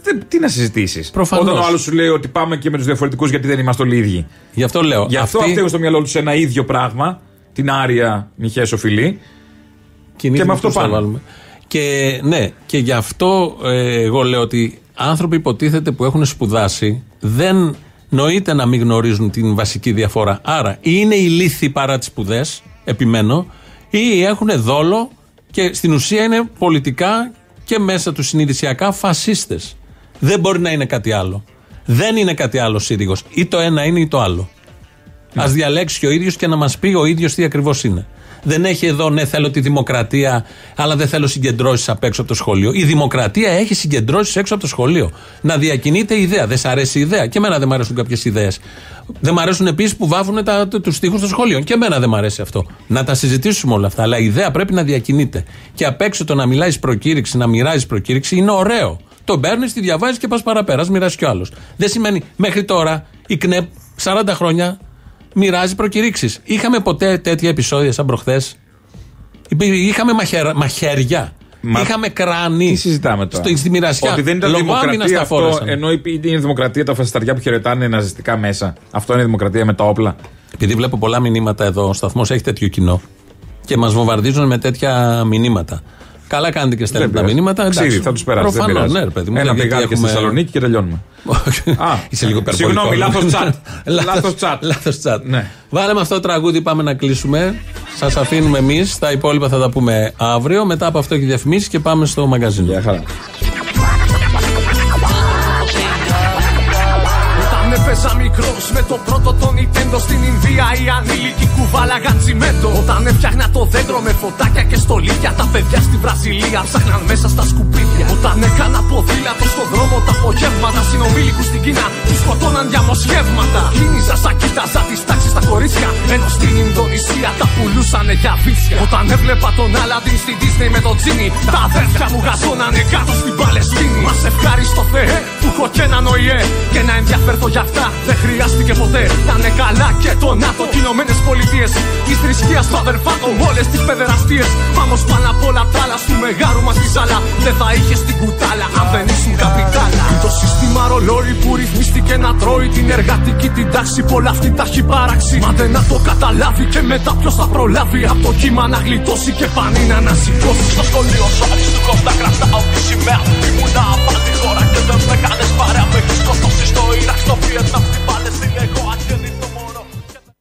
δεν- τι να συζητήσεις; Προφανώς. Όταν ο άλλος σου λέει ότι πάμε και με τους διαφορετικούς γιατί δεν είμαστε όλοι ίδιοι. Γι' αυτό λέω. Γι' αυτό αυτοί- αυτοί έχουν στο μυαλό τους ένα ίδιο πράγμα, την άρια μιχέσοφιλή. Κινείται Και με αυτό πώς θα πάνε. βάλουμε. Και ναι, και γι' αυτό ε, εγώ λέω ότι άνθρωποι υποτίθεται που έχουν σπουδάσει δεν νοείται να μην γνωρίζουν την βασική διαφορά. Άρα ή είναι ηλίθιοι παρά τις σπουδές, επιμένω, ή έχουν δόλο και στην ουσία είναι πολιτικά και μέσα τους συνειδησιακά φασίστες. Δεν μπορεί να είναι κάτι άλλο. Δεν είναι κάτι άλλο Σύριγος. Ή το ένα είναι ή το άλλο. Α διαλέξει και ο ίδιος και να μας πει ο ίδιος τι ακριβώς είναι. Δεν έχει εδώ, ναι, θέλω τη δημοκρατία, αλλά δεν θέλω συγκεντρώσεις απ' έξω από το σχολείο. Η δημοκρατία έχει συγκεντρώσεις έξω από το σχολείο. Να διακινείται η ιδέα. Δεν σ' αρέσει η ιδέα. Και εμένα δεν μ' αρέσουν κάποιες ιδέες. Δεν μ' αρέσουν επίσης που βάφουν τους τοίχου των σχολείων. Και εμένα δεν μ' αρέσει αυτό. Να τα συζητήσουμε όλα αυτά. Αλλά η ιδέα πρέπει να διακινείται. Και απ' έξω το να μιλάεις προκήρυξη, να μοιράζεις προκήρυξη είναι ωραίο. τον παίρνει, τη διαβάζεις και πας παραπέρα. Μοιράσει κι άλλος. Δεν σημαίνει μέχρι τώρα η ΚΝΕΠ 40 χρόνια μοιράζει προκηρύξεις. Είχαμε ποτέ τέτοια επεισόδια σαν προχθές; Είχαμε μαχαίρα, μαχαίρια. Μα... Είχαμε κράνη. Τι συζητάμε τώρα; Στο, στη μοιρασιά. Ότι δεν ήταν δημοκρατία αυτό, ενώ είναι η δημοκρατία τα φασισταριά που χαιρετάνε ναζιστικά μέσα. Αυτό είναι η δημοκρατία με τα όπλα. Επειδή βλέπω πολλά μηνύματα εδώ, ο σταθμός έχει τέτοιο κοινό και μας βομβαρδίζουν με τέτοια μηνύματα. Καλά κάνετε και στέλνετε τα μηνύματα. Ξύδι, θα τους περάσει. Προφανώς, ναι, παιδί μου. Ένα πηγάδι έχουμε... στη Θεσσαλονίκη και τελειώνουμε. Α, είσαι λίγο υπερβολικό. Συγγνώμη, λάθος τσάτ. λάθο τσάτ. Λάθος τσάτ. Ναι. Βάλε με αυτό το τραγούδι, πάμε να κλείσουμε. Σας αφήνουμε εμείς. Τα υπόλοιπα θα τα πούμε αύριο. Μετά από αυτό έχει διαφημίσει και πάμε στο μαγκαζίνο. Γεια χαρά. Έπαιζα μικρό με το πρώτο το Nintendo στην Ινδία. Οι ανήλικοι κουβάλαγαν τσιμέντο. Όταν έφτιαχνα το δέντρο με φωτάκια και στολίδια. Τα παιδιά στη Βραζιλία ψάχναν μέσα στα σκουπίδια. Όταν έκανα ποδήλατο στον δρόμο τα απογεύματα. Συνομήλικους στην Κίνα τους σκοτώναν διαμοσχεύματα. Κίνησα σαν κοίταζα τις τάξεις στα κορίτσια. Ενώ στην Ινδονησία τα πουλούσαν για βίτσια. Όταν έβλεπα τον Άλαντιν στην Disney με το τζίνι. Τα αδέρφια μου γαζώνανε κάτω στην Παλαιστίνη. Μας ευχάριστο Θεέ που έχω και έναν ΟΗΕ και να ενδιαφέρθω για αυτά δεν χρειάστηκε ποτέ. Να είναι καλά και το ΝΑΤΟ και Ηνωμένες Πολιτείες. Της θρησκείας του αδερφάτων όλες τις παιδεραστίες. Πάμε πάνω απ' όλα τα άλλα, του μεγάλου μας τη ζάλα. Δεν θα είχες την κουτάλα αν δεν ήσουν καπιτάλα. Το σύστημα ρολόι που ρυθμίστηκε να τρώει την εργατική την τάξη. Πολλά αυτή τα έχει παράξει. Μα δεν να το καταλάβει και μετά ποιος θα προλάβει. Από το κύμα να γλιτώσει και πανί να ανασηκώσει. Στο σχολείο σου αριστούχο τα κρατάω τη σημαία. Ήμουνα απάνω το Ιράκ, στο Βιετνάμ, στην Παλαιστίνη,